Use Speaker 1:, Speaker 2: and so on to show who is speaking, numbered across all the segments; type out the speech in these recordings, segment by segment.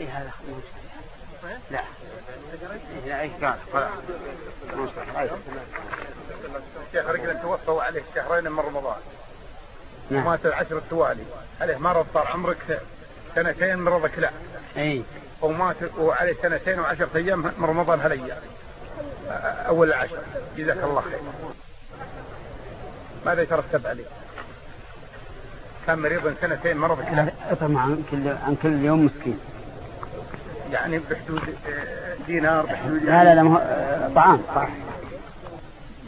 Speaker 1: اي هذا لا. لا إيش قال؟
Speaker 2: الشيخ رجل توفى عليه شهرين من رمضان.
Speaker 1: نعم.
Speaker 2: مات العشر التوالي. عليه مرض صار عمرك سنتين مرضك لا.
Speaker 1: إي.
Speaker 2: ومات وعليه سنتين وعشرة أيام من رمضان هالأيام. أول العشر. جزاك الله خير. ماذا يترتب عليه؟ كان مريضا سنتين مرض كلا
Speaker 1: اطعم عن كل عن كل يوم مسكين.
Speaker 2: يعني بحدود آه، دينار بحدود
Speaker 1: لا لا لا ما هو- آه، طعام. طعام.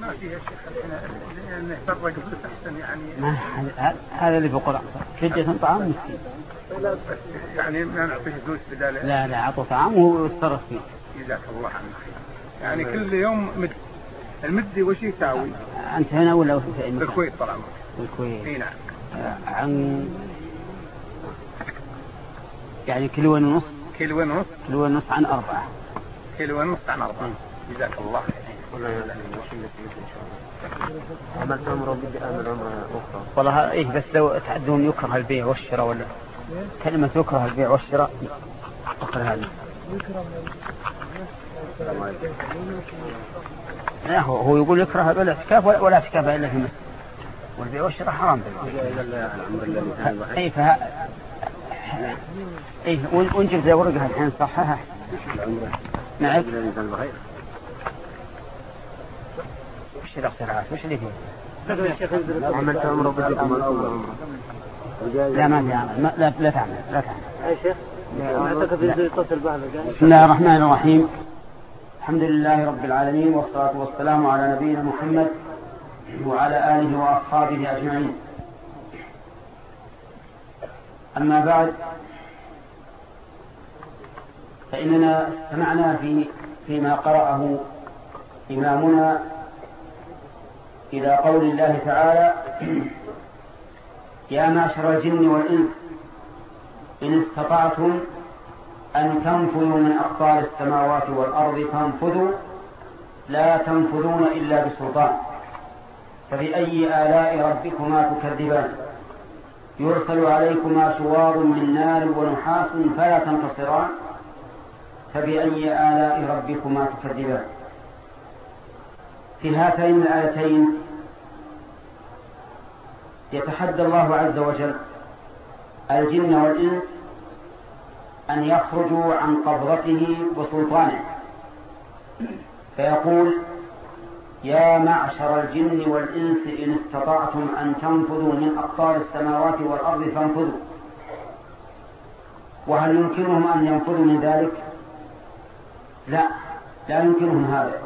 Speaker 2: ما فيها شيخ الحين انه يفرق فلوس احسن يعني.
Speaker 1: ما هذا- هذا اللي في القرآن. فدية طعام مسكين.
Speaker 2: يعني ما نعطيه فلوس بدال
Speaker 1: لا لا عطوا طعام ويتصرف فيه.
Speaker 2: جزاك الله عنك يعني كل يوم مد. المد وش يساوي؟
Speaker 1: أنت هنا ولا في؟
Speaker 2: بالكويت طال عمرك
Speaker 1: بالكويت
Speaker 2: إي نعم.
Speaker 1: عن يعني كيلوين ونص.
Speaker 2: كيلو ونص؟
Speaker 1: كيلوين ونص عن أربعة.
Speaker 2: كيلو ونص عن أربعة. جزاك الله خير.
Speaker 3: عملت عمرة بدي أعمل عمرة أخرى.
Speaker 1: والله إيه بس لو تعدون يكره البيع والشراء ولا؟ كلمة يكره البيع والشراء أخر هذه لا هو, هو يقول يكره الاعتكاف ولا ولا اعتكاف إلا في المسجد. والبيع والشراء حرام. بالله اي. اي وان وإن جبت ورقها الحين صحها
Speaker 3: العمر
Speaker 1: نعم. وش الاختراعات وش اللي فيه؟
Speaker 3: عملت عمره بدي اعمل عمره
Speaker 1: لا ما في عمل لا, لا تعمل لا تعمل.
Speaker 3: يا شيخ؟
Speaker 1: بسم الله الرحمن الرحيم. الحمد لله رب العالمين والصلاة والسلام على نبينا محمد وعلى آله وأصحابه أجمعين. أما بعد فإننا استمعنا في فيما قرأه إمامنا إلى قول الله تعالى يا معشر الجن والإنس إن استطعتم أن تنفذوا من أقطار السماوات والأرض فانفذوا لا تنفذون إلا بسلطان فبأي آلاء ربكما تكذبان؟ يرسل عليكما شواظ من نار ونحاس فلا تنتصران. فبأي آلاء ربكما تكذبان. في هاتين الآيتين يتحدى الله عز وجل الجن والإنس أن يخرجوا عن قبضته وسلطانه. فيقول يا معشر الجن والإنس إن استطعتم أن تنفذوا من أقطار السماوات والأرض فانفذوا. وهل يمكنهم أن ينفذوا من ذلك؟ لا لا يمكنهم هذا.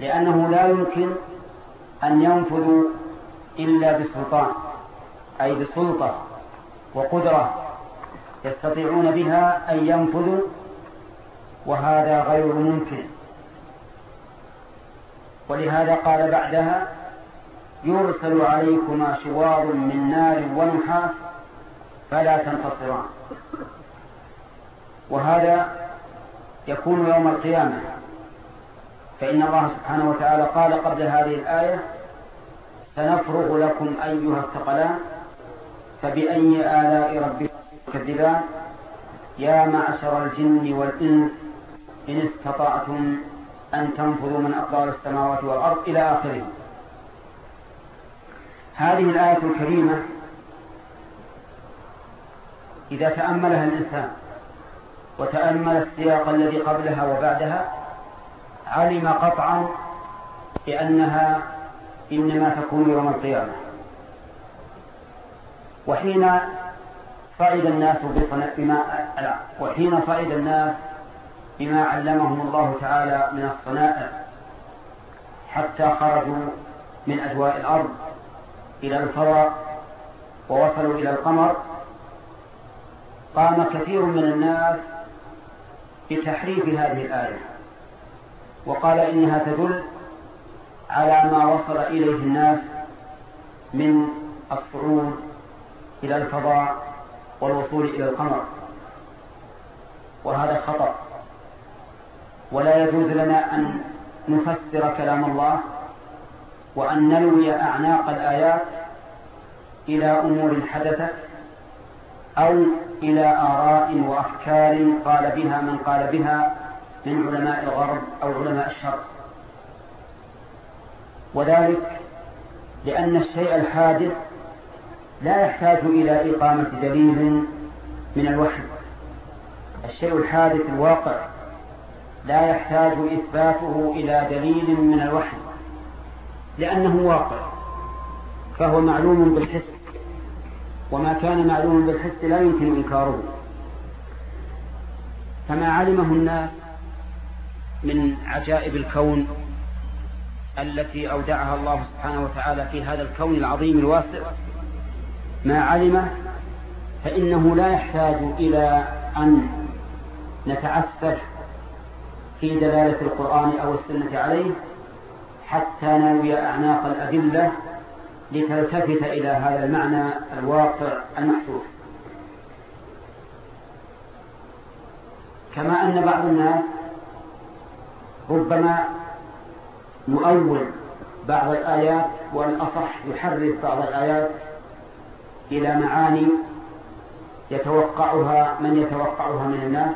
Speaker 1: لأنه لا يمكن أن ينفذوا إلا بسلطان أي بسلطة وقدرة يستطيعون بها أن ينفذوا وهذا غير ممكن. ولهذا قال بعدها يرسل عليكما شواظ من نار ونحاس فلا تنتصران. وهذا يكون يوم القيامة. فإن الله سبحانه وتعالى قال قبل هذه الآية سنفرغ لكم أيها الثقلان فبأي آلاء ربكم تكذبان؟ يا معشر الجن والإنس إن استطعتم أن تنفذوا من أقدار السماوات والأرض إلى آخره. هذه الآية الكريمة إذا تأملها الإنسان وتأمل السياق الذي قبلها وبعدها علم قطعا بأنها إنما تكون يوم القيامة. وحين صعد الناس بما وحين صعد الناس بما علمهم الله تعالى من الصنائع حتى خرجوا من أجواء الأرض إلى الفضاء ووصلوا إلى القمر قام كثير من الناس بتحريف هذه الآية وقال إنها تدل على ما وصل إليه الناس من الصعود إلى الفضاء والوصول إلى القمر وهذا خطأ. ولا يجوز لنا أن نفسر كلام الله وأن نلوي أعناق الآيات إلى أمور حدثت أو إلى آراء وأفكار قال بها من قال بها من علماء الغرب أو علماء الشرق. وذلك لأن الشيء الحادث لا يحتاج إلى إقامة دليل من الوحي. الشيء الحادث الواقع لا يحتاج إثباته إلى دليل من الوحي لأنه واقع فهو معلوم بالحس وما كان معلوما بالحس لا يمكن إنكاره. فما علمه الناس من عجائب الكون التي أودعها الله سبحانه وتعالى في هذا الكون العظيم الواسع ما علمه فإنه لا يحتاج إلى أن نتعسف في دلالة القرآن أو السنة عليه حتى نروي أعناق الأدلة لتلتفت إلى هذا المعنى الواقع المحسوس كما أن بعض الناس ربما يؤول بعض الآيات والأصح يحرف بعض الآيات إلى معاني يتوقعها من يتوقعها من الناس.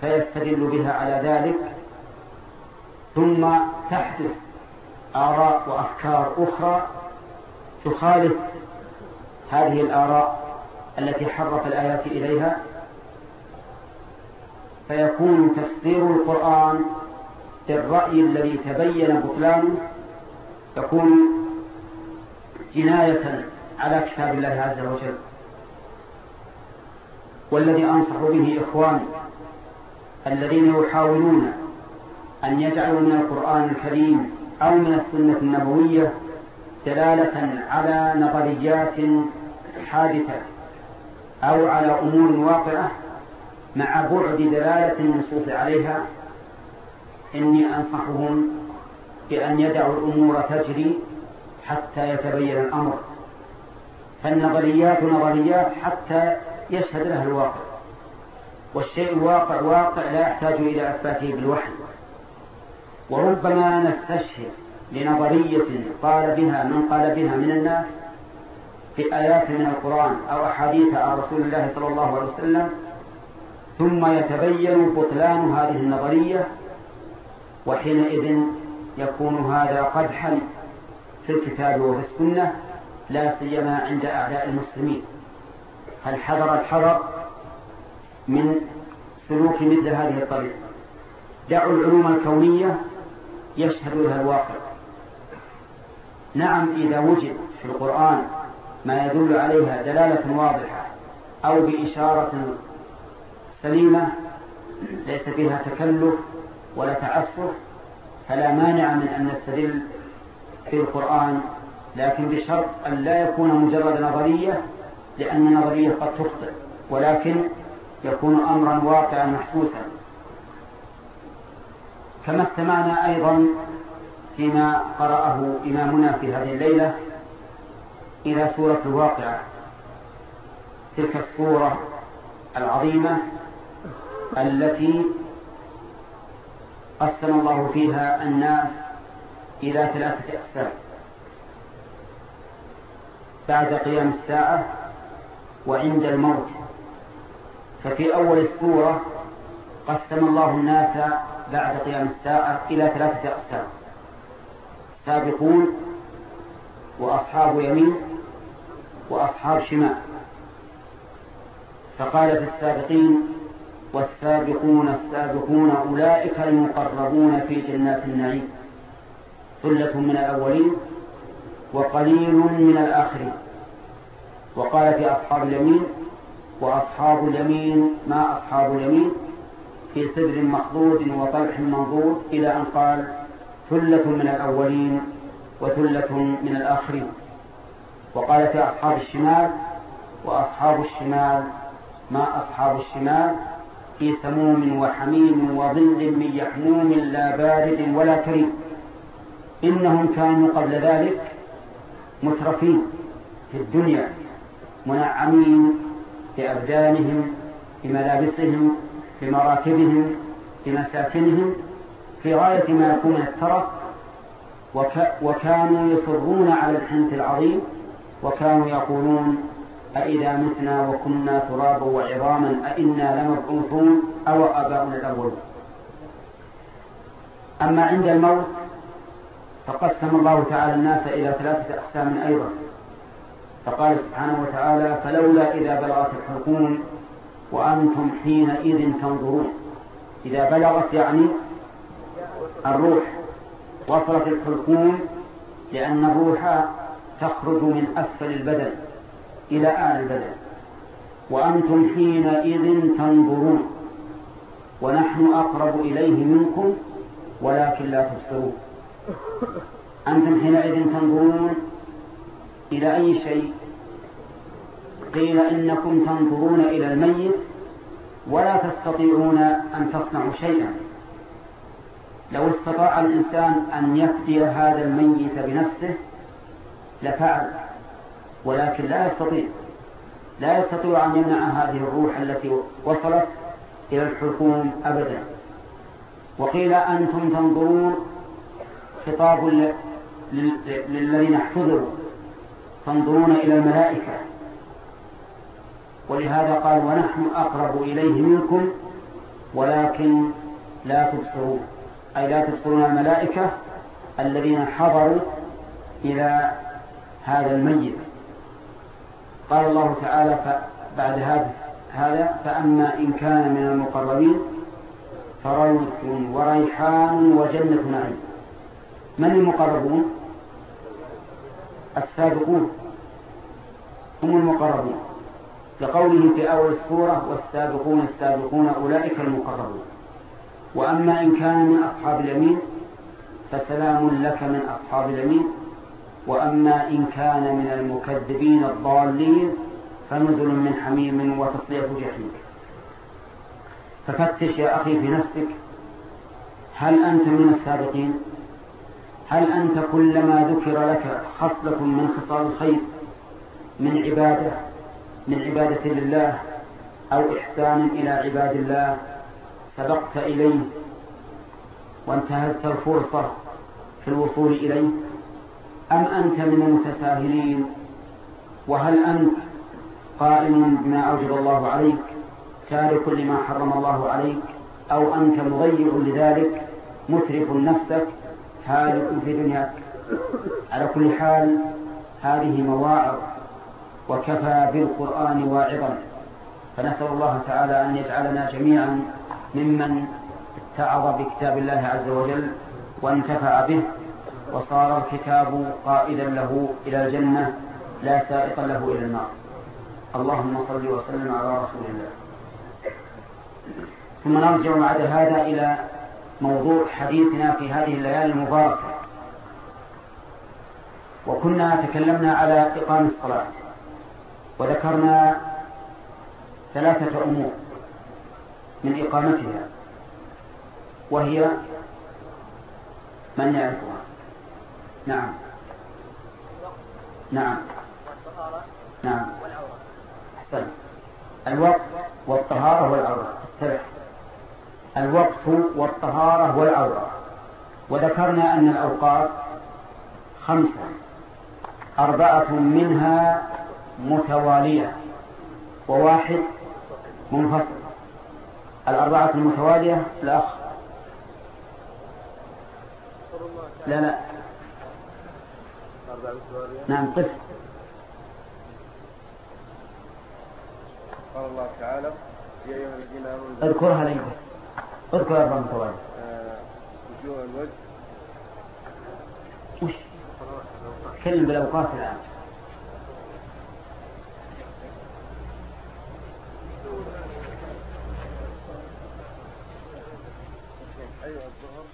Speaker 1: فيستدل بها على ذلك. ثم تحدث آراء وأفكار أخرى تخالف هذه الآراء التي حرف الآيات إليها. فيكون تفسير القرآن بالرأي الذي تبين بطلانه يكون جناية على كتاب الله عز وجل. والذي أنصح به إخواني الذين يحاولون أن يجعلوا من القرآن الكريم أو من السنة النبوية دلالة على نظريات حادثة أو على أمور واقعة مع بعد دلالة النصوص عليها إني أنصحهم بأن يدعوا الأمور تجري حتى يتبين الأمر. فالنظريات نظريات حتى يشهد لها الواقع. والشيء الواقع واقع لا يحتاج إلى إثباته بالوحي. وربما نستشهد لنظرية قال بها من قال بها من الناس في آيات من القرآن أو أحاديث عن رسول الله صلى الله عليه وسلم ثم يتبين بطلان هذه النظرية وحينئذ يكون هذا قدحا في الكتاب وفي السنة لا سيما عند أعداء المسلمين. فالحذر الحذر من سلوك مثل هذه الطريقة. دعوا العلوم الكونية يشهد لها الواقع. نعم إذا وجد في القرآن ما يدل عليها دلالة واضحة أو بإشارة سليمة ليس فيها تكلف ولا تعسف فلا مانع من أن نستدل في القرآن. لكن بشرط أن لا يكون مجرد نظرية لأن النظرية قد تخطئ. ولكن يكون أمرا واقعا محسوسا. كما استمعنا أيضا فيما قرأه إمامنا في هذه الليلة إلى سورة الواقعة. تلك السورة العظيمة التي قسم الله فيها الناس إلى ثلاثة أقسام. بعد قيام الساعة وعند الموت ففي أول السورة قسم الله الناس بعد قيام الساعة إلى ثلاثة أقسام. سابقون وأصحاب يمين وأصحاب شمال. فقال في السابقين والسابقون السابقون أولئك المقربون في جنات النعيم. ثلة من الأولين وقليل من الآخرين. وقال في أصحاب اليمين وأصحاب اليمين ما أصحاب اليمين؟ في سدر مخضود وطلح منضود إلى أن قال ثلة من الأولين وثلة من الآخرين. وقال في أصحاب الشمال وأصحاب الشمال ما أصحاب الشمال؟ في سموم وحميم وظل من يحموم لا بارد ولا كريم. إنهم كانوا قبل ذلك مترفين في الدنيا منعمين بأبدانهم بملابسهم بمراكبهم بمساكنهم في غاية ما يكون الترف وك وكانوا يصرون على الحنث العظيم وكانوا يقولون أإذا متنا وكنا ترابا وعظاما أإنا لمبعوثون أو آباؤنا الأولون. أما عند الموت فقسم الله تعالى الناس إلى ثلاثة أقسام أيضا. فقال سبحانه وتعالى فلولا إذا بلغت الحلقوم وأنتم حينئذ تنظرون. إذا بلغت يعني الروح وصلت الحلقوم لأن الروح تخرج من أسفل البدن إلى أعلى البدن. وأنتم حينئذ تنظرون ونحن أقرب إليه منكم ولكن لا تبصرون. أنتم حينئذ تنظرون؟ إلى أي شيء؟ قيل إنكم تنظرون إلى الميت ولا تستطيعون أن تصنعوا شيئا. لو استطاع الإنسان أن يفدي هذا الميت بنفسه لفعل ولكن لا يستطيع. لا يستطيع أن يمنع هذه الروح التي وصلت إلى الحكوم أبدا. وقيل أنتم تنظرون خطاب للذين احتضروا. تنظرون إلى الملائكة. ولهذا قال ونحن أقرب إليه منكم ولكن لا تبصرون. أي لا تبصرون الملائكة الذين حضروا إلى هذا الميت. قال الله تعالى بعد هذا هذا فأما إن كان من المقربين فروح وريحان وجنة نعيم. من المقربون؟ السابقون هم المقربون. لقوله في أول السورة والسابقون السابقون أولئك المقربون. وأما إن كان من أصحاب اليمين فسلام لك من أصحاب اليمين. وأما إن كان من المكذبين الضالين فنزل من حميم وتصلية جحيم. ففتش يا أخي في نفسك هل أنت من السابقين؟ هل أنت كلما ذكر لك خصلة من خصال الخير من عبادة من عبادة لله أو إحسان إلى عباد الله سبقت إليه وانتهزت الفرصة في الوصول إليه؟ أم أنت من المتساهلين؟ وهل أنت قائم بما أوجب الله عليك تارك لما حرم الله عليك أو أنت مضيع لذلك مترف نفسك؟ هالك في دنياك على كل حال هذه مواعظ وكفى بالقرآن واعظا. فنسأل الله تعالى أن يجعلنا جميعا ممن اتعظ بكتاب الله عز وجل وانتفع به وصار الكتاب قائدا له إلى الجنة لا سائقا له إلى النار. اللهم صل وسلم على رسول الله. ثم نرجع بعد هذا إلى موضوع حديثنا في هذه الليالي المباركة. وكنا تكلمنا على إقام الصلاة وذكرنا ثلاثة أمور من إقامتها وهي من يعرفها. نعم. نعم. نعم. أحسن الوقت والطهارة والعورة. الوقت والطهارة والعورة. وذكرنا أن الأوقات خمسة. أربعة منها متوالية وواحد منفصل. الأربعة المتوالية الأخ. لا لا. نعم قف
Speaker 3: قال الله تعالى يا أيها الذين آمنوا
Speaker 1: اذكرها لي اذكر أربع متوالية
Speaker 3: وجوه الوجه
Speaker 1: وش تكلم بالأوقات الآن.
Speaker 3: أيها الظهر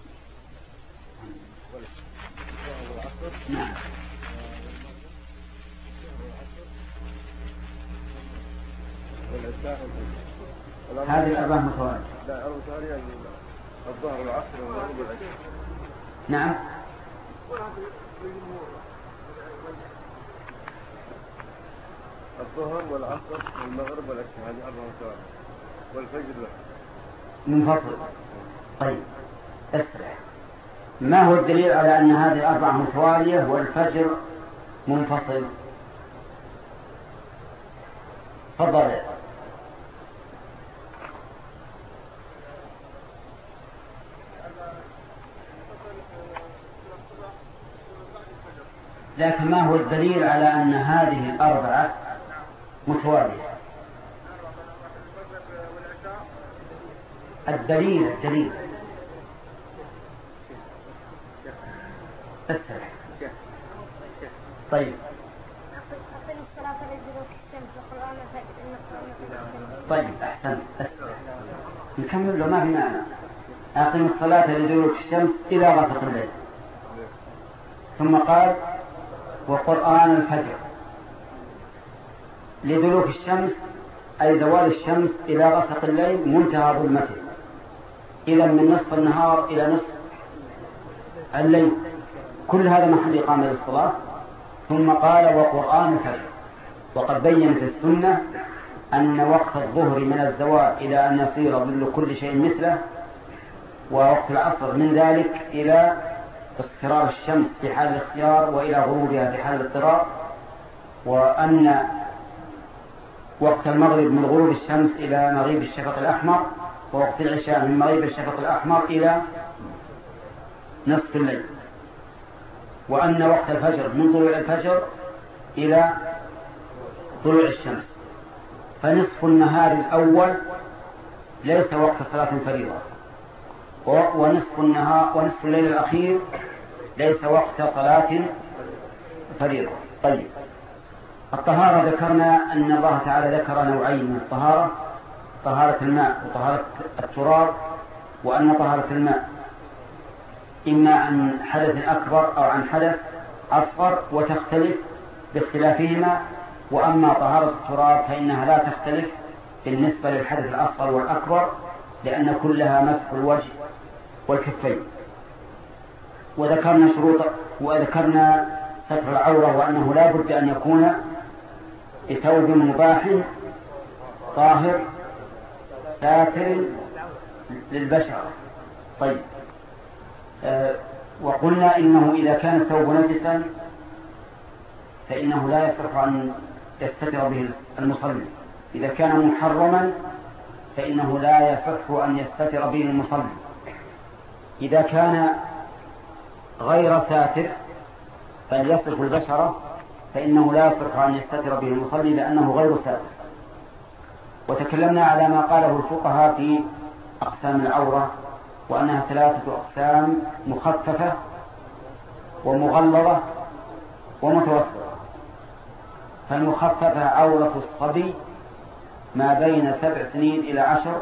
Speaker 3: والعشاء والفجر
Speaker 1: هذه الأربع متوالية
Speaker 3: لا أربع ثانية يعني الظهر والعصر والمغرب والعشاء
Speaker 1: نعم.
Speaker 3: الظهر والعصر والمغرب والعشاء هذه أربع ثواني والفجر له
Speaker 1: منفصل طيب. اسرع. ما هو الدليل على أن هذه الأربعة متوالية والفجر منفصل؟ تفضل. لكن ما هو الدليل على أن هذه الأربعة متوالية الدليل الدليل. اسرع طيب. طيب أحسن نكمل ما في معنى أقم الصلاة لدلوك الشمس إلى غسق الليل ثم قال وقرآن الفجر. لدلوك الشمس أي زوال الشمس إلى غسق الليل منتهى ظلمته. إذا من نصف النهار إلى نصف الليل. كل هذا محل إقامة للصلاة. ثم قال وقرآن الفجر. وقد بينت السنة أن وقت الظهر من الزوال إلى أن يصير ظل كل شيء مثله ووقت العصر من ذلك إلى اصفرار الشمس في حال الاختيار وإلى غروبها في حال الاضطرار وأن وقت المغرب من غروب الشمس إلى مغيب الشفق الأحمر ووقت العشاء من مغيب الشفق الأحمر إلى نصف الليل. وأن وقت الفجر من طلوع الفجر إلى طلوع الشمس. فنصف النهار الأول ليس وقت صلاة فريضة. ونصف النهار ونصف الليل الأخير ليس وقت صلاة فريضة. طيب. الطهارة ذكرنا أن الله تعالى ذكر نوعين من الطهارة طهارة الماء وطهارة التراب وأن طهارة الماء إما عن حدث أكبر أو عن حدث أصغر وتختلف باختلافهما وأما طهارة التراب فإنها لا تختلف بالنسبة للحدث الأصغر والأكبر لأن كلها مسح الوجه والكفين. وذكرنا شروط وذكرنا ستر العورة وأنه لا بد أن يكون بثوب مباح طاهر ساتر للبشرة. طيب. آه وقلنا إنه إذا كان الثوب نجسا فإنه لا يصح أن يستتر به المصلي. إذا كان محرما فإنه لا يصح أن يستتر به المصلي. إذا كان غير ساتر بل يصف البشرة فإنه لا يصح أن يستتر به المصلي لأنه غير ساتر. وتكلمنا على ما قاله الفقهاء في أقسام العورة وأنها ثلاثة أقسام مخففة ومغلظة ومتوسطة. فالمخففة عورة الصبي ما بين سبع سنين إلى عشر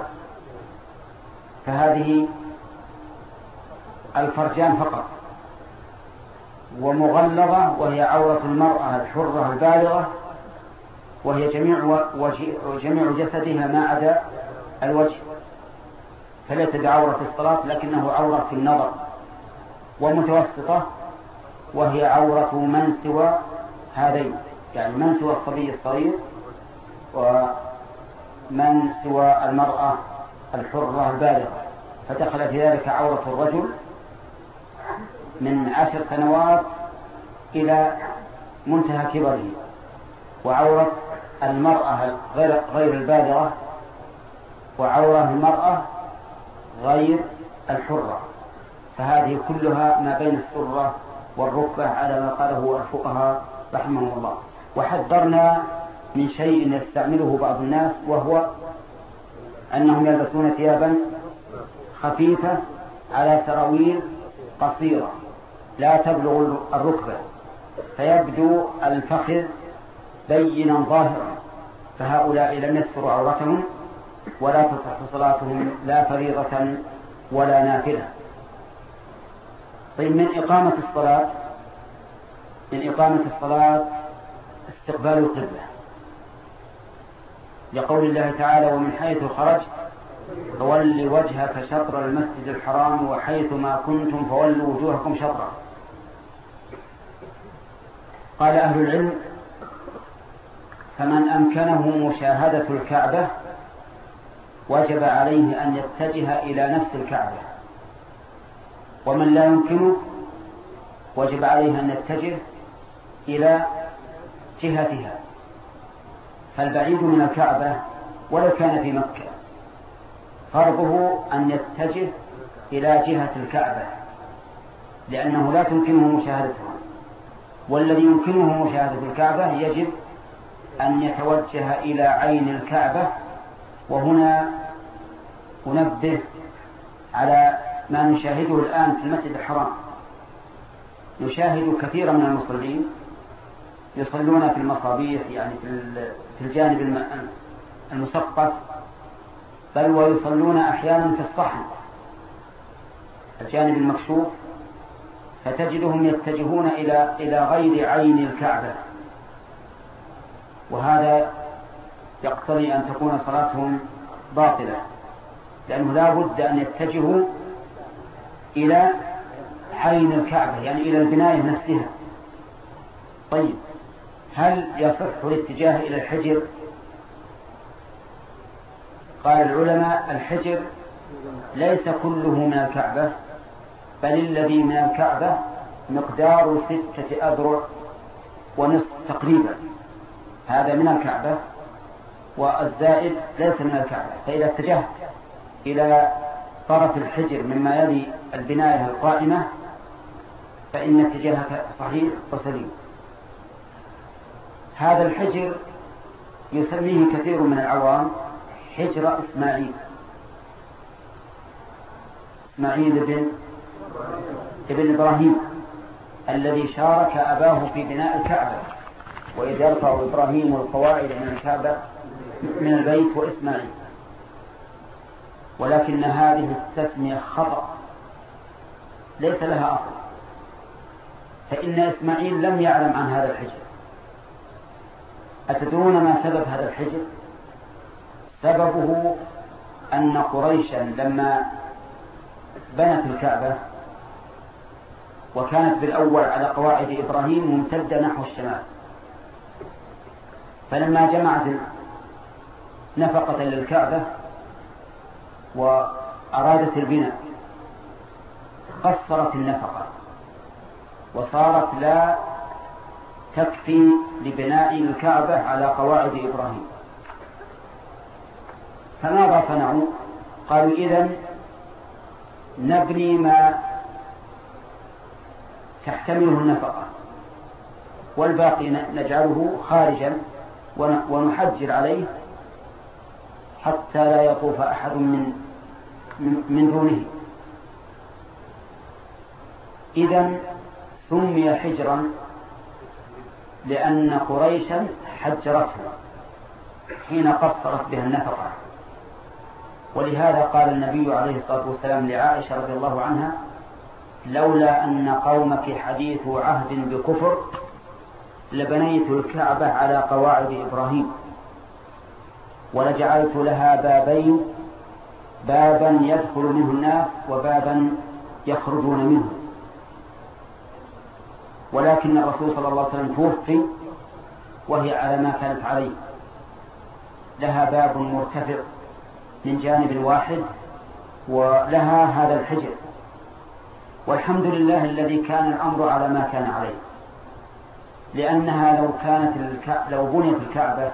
Speaker 1: فهذه الفرجان فقط. ومغلظة وهي عورة المرأة الحرة البالغة وهي جميع جميع جسدها ما عدا الوجه. فليس بعورة في الصلاة لكنه عورة في النظر ومتوسطة وهي عورة من سوى هذين. يعني من سوى الصبي الصغير ومن سوى المرأة الحرة البالغة. فدخل في ذلك عورة الرجل من عشر سنوات إلى منتهى كبره وعورة المرأة غير البالغة وعورة المرأة غير الحرة. فهذه كلها ما بين السرة والركبة على ما قاله الفقهاء رحمهم الله. وحذرنا من شيء يستعمله بعض الناس وهو أنهم يلبسون ثيابا خفيفة على سراويل قصيرة. لا تبلغ الركبة فيبدو الفخذ بينا ظاهرا. فهؤلاء لم يستروا عورتهم ولا تصح صلاتهم لا فريضة ولا نافلة. طيب من إقامة الصلاة؟ من إقامة الصلاة استقبال القبلة. لقول الله تعالى ومن حيث خرجت فول وجهك شطر المسجد الحرام وحيث ما كنتم فولوا وجوهكم شطره قال أهل العلم فمن أمكنه مشاهدة الكعبة وجب عليه أن يتجه إلى نفس الكعبة ومن لا يمكنه وجب عليه أن يتجه إلى جهتها. فالبعيد من الكعبة ولو كان في مكة فرضه أن يتجه إلى جهة الكعبة لأنه لا تمكنه مشاهدتها. والذي يمكنه مشاهدة الكعبة يجب أن يتوجه إلى عين الكعبة وهنا أنبه على ما نشاهده الآن في المسجد الحرام. نشاهد كثيرا من المصلين يصلون في المصابيح يعني في الجانب المسقف بل ويصلون أحيانا في الصحن الجانب المكشوف فتجدهم يتجهون إلى إلى غير عين الكعبة. وهذا يقتضي أن تكون صلاتهم باطلة لأنه لا بد أن يتجهوا إلى عين الكعبة يعني إلى البناية نفسها. طيب هل يصح الاتجاه إلى الحجر؟ قال العلماء الحجر ليس كله من الكعبة. بل الذي من الكعبة مقدار ستة أذرع ونصف تقريبا. هذا من الكعبة والزائد ليس من الكعبة. فإذا اتجهت إلى طرف الحجر مما يلي البناية القائمة فإن اتجاهك صحيح وسليم. هذا الحجر يسميه كثير من العوام حجر إسماعيل. إسماعيل بن ابن إبراهيم الذي شارك أباه في بناء الكعبة وإذ يرفع إبراهيم القواعد من الكعبة من البيت وإسماعيل. ولكن هذه التسمية خطأ. ليس لها أصل. فإن إسماعيل لم يعلم عن هذا الحجر. أتدرون ما سبب هذا الحجر؟ سببه أن قريشا لما بنت الكعبة وكانت بالأول على قواعد إبراهيم ممتدة نحو الشمال. فلما جمعت نفقة للكعبة وأرادت البناء قصرت النفقة وصارت لا تكفي لبناء الكعبة على قواعد إبراهيم. فماذا صنعوا؟ قالوا إذا نبني ما تحتمله النفقة. والباقي نجعله خارجا ونحجر عليه حتى لا يطوف أحد من من دونه. إذا سمي حجرا لأن قريشا حجرته حين قصرت بها النفقة. ولهذا قال النبي عليه الصلاة والسلام لعائشة رضي الله عنها لولا أن قومك حديث عهد بكفر لبنيت الكعبة على قواعد إبراهيم ولجعلت لها بابين بابا يدخل منه الناس وبابا يخرجون منه. ولكن الرسول صلى الله عليه وسلم توفي وهي على ما كانت عليه. لها باب مرتفع من جانب واحد ولها هذا الحجر. والحمد لله الذي كان الأمر على ما كان عليه لأنها لو كانت. لو بنيت الكعبة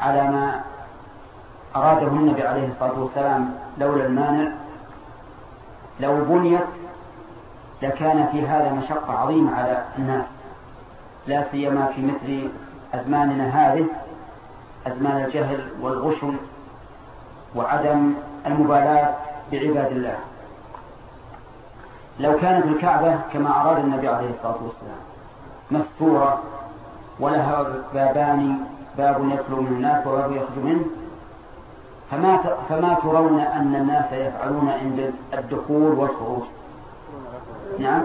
Speaker 1: على ما أراده النبي عليه الصلاة والسلام لولا المانع لو بنيت لكان في هذا مشقة عظيمة على الناس لا سيما في مثل أزماننا هذه أزمان الجهل والغشم وعدم المبالاة بعباد الله لو كانت الكعبة كما أراد النبي عليه الصلاة والسلام مستورة ولها بابان باب يدخل من الناس وباب يخرج منه فما فما ترون أن الناس يفعلون عند الدخول والخروج. نعم.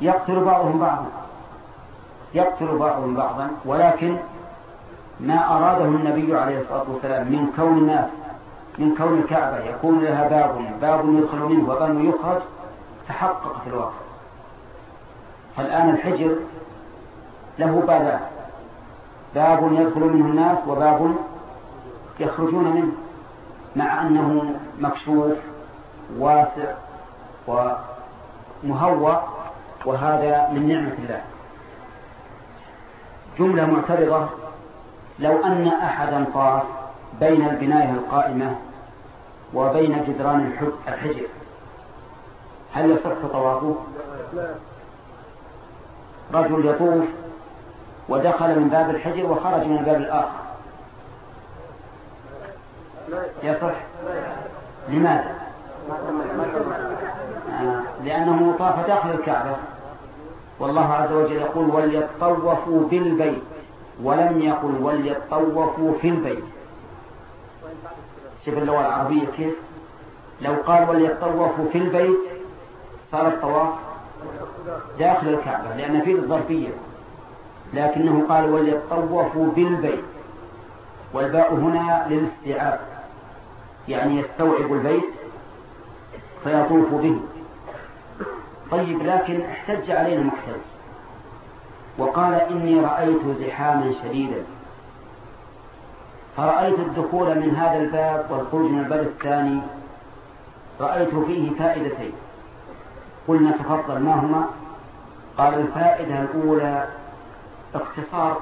Speaker 1: يقتل بعضهم بعضا. يقتل بعضهم بعضا. ولكن ما أراده النبي عليه الصلاة والسلام من كون الناس من كون الكعبة يكون لها باب باب يدخل منه وباب يخرج تحقق في الواقع. فالآن الحجر له بابان. باب يدخل منه الناس وباب يخرجون منه مع أنه مكشوف واسع ومهوى وهذا من نعمة الله. جملة معترضة لو أن أحدا طاف بين البناية القائمة وبين جدران الحجر هل يصح طوافه؟ رجل يطوف ودخل من باب الحجر وخرج من الباب الآخر. يصح؟ لماذا؟ آه، لأنه طاف داخل الكعبة. والله عز وجل يقول وليطوفوا بالبيت ولم يقل وليطوفوا في البيت شوف اللغة العربية كيف؟ لو قال وليطوفوا في البيت صار الطواف داخل الكعبة لأن فيه الظرفية. لكنه قال وليطوفوا بالبيت. والباء هنا للاستيعاب يعني يستوعب البيت فيطوف به. طيب لكن احتج علينا محتج. وقال إني رأيت زحاما شديدا. فرأيت الدخول من هذا الباب والخروج من الباب الثاني رأيت فيه فائدتين. قلنا تفضل ما هما قال الفائدة الأولى اختصار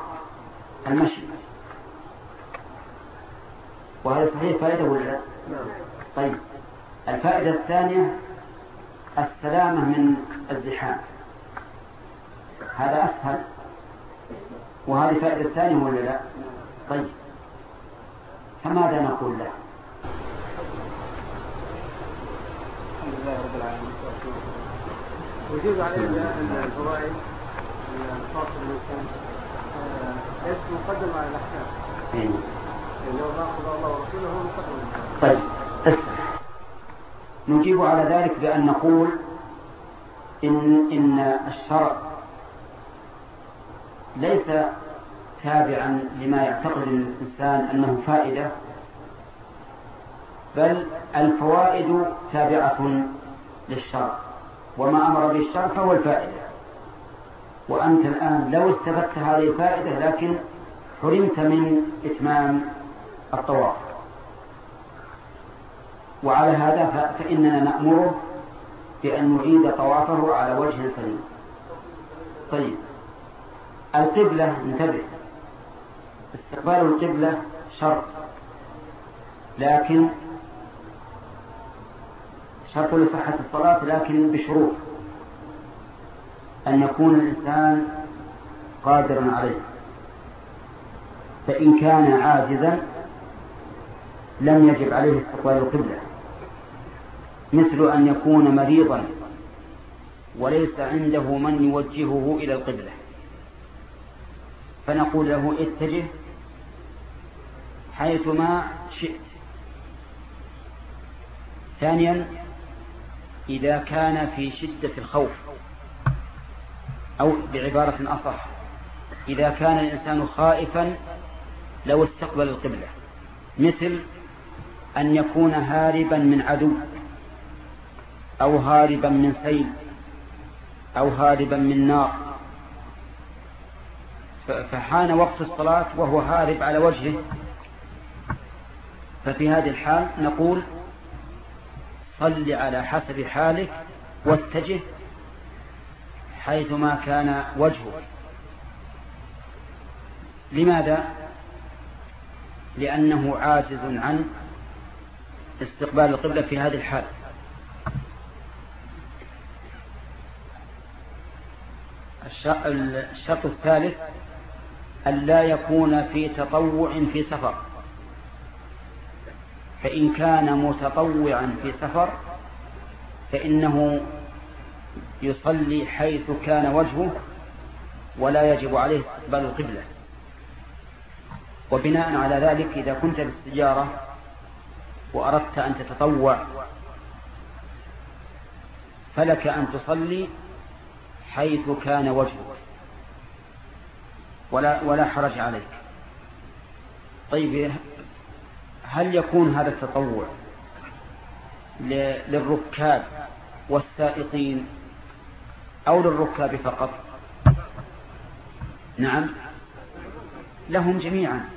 Speaker 1: المشي وهذا صحيح فائدة ولا لا؟ نعم. طيب الفائدة الثانية السلامة من الزحام هذا أسهل وهذه فائدة ثانية ولا لا؟ طيب فماذا نقول له؟
Speaker 3: الحمد لله رب العالمين وجود عليه أن الفوائد الخاصة بالإنسان. ليس مقدم على الأحكام. لو ناخذ الله ورسوله هو مقدم
Speaker 1: طيب نجيب على ذلك بأن نقول إن إن الشرع ليس تابعا لما يعتقد الإنسان أنه فائدة بل الفوائد تابعة للشرع. وما أمر به الشرع فهو الفائدة. وأنت الآن لو استفدت هذه الفائدة لكن حرمت من إتمام الطواف. وعلى هذا فإننا نأمره بأن نعيد طوافه على وجه سليم. طيب. القبلة انتبه. استقبال القبلة شرط. لكن شرط لصحة الصلاة لكن بشروط. أن يكون الإنسان قادرا عليه. فإن كان عاجزا لم يجب عليه استقبال القبلة. مثل أن يكون مريضا وليس عنده من يوجهه إلى القبلة. فنقول له اتجه حيثما شئت. ثانيا إذا كان في شدة الخوف أو بعبارة أصح. إذا كان الإنسان خائفا لو استقبل القبلة. مثل أن يكون هاربا من عدو أو هاربا من سيل أو هاربا من نار. فحان وقت الصلاة وهو هارب على وجهه. ففي هذه الحال نقول صل على حسب حالك واتجه حيثما كان وجهك. لماذا؟ لأنه عاجز عن استقبال القبلة في هذه الحال الشرط الثالث أن لا يكون في تطوع في سفر. فإن كان متطوعا في سفر فإنه يصلي حيث كان وجهه ولا يجب عليه استقبال القبلة. وبناء على ذلك إذا كنت بالسجارة وأردت أن تتطوع فلك أن تصلي حيث كان وجهك. ولا ولا حرج عليك. طيب هل يكون هذا التطوع للركاب والسائقين أو للركاب فقط؟ نعم. لهم جميعا.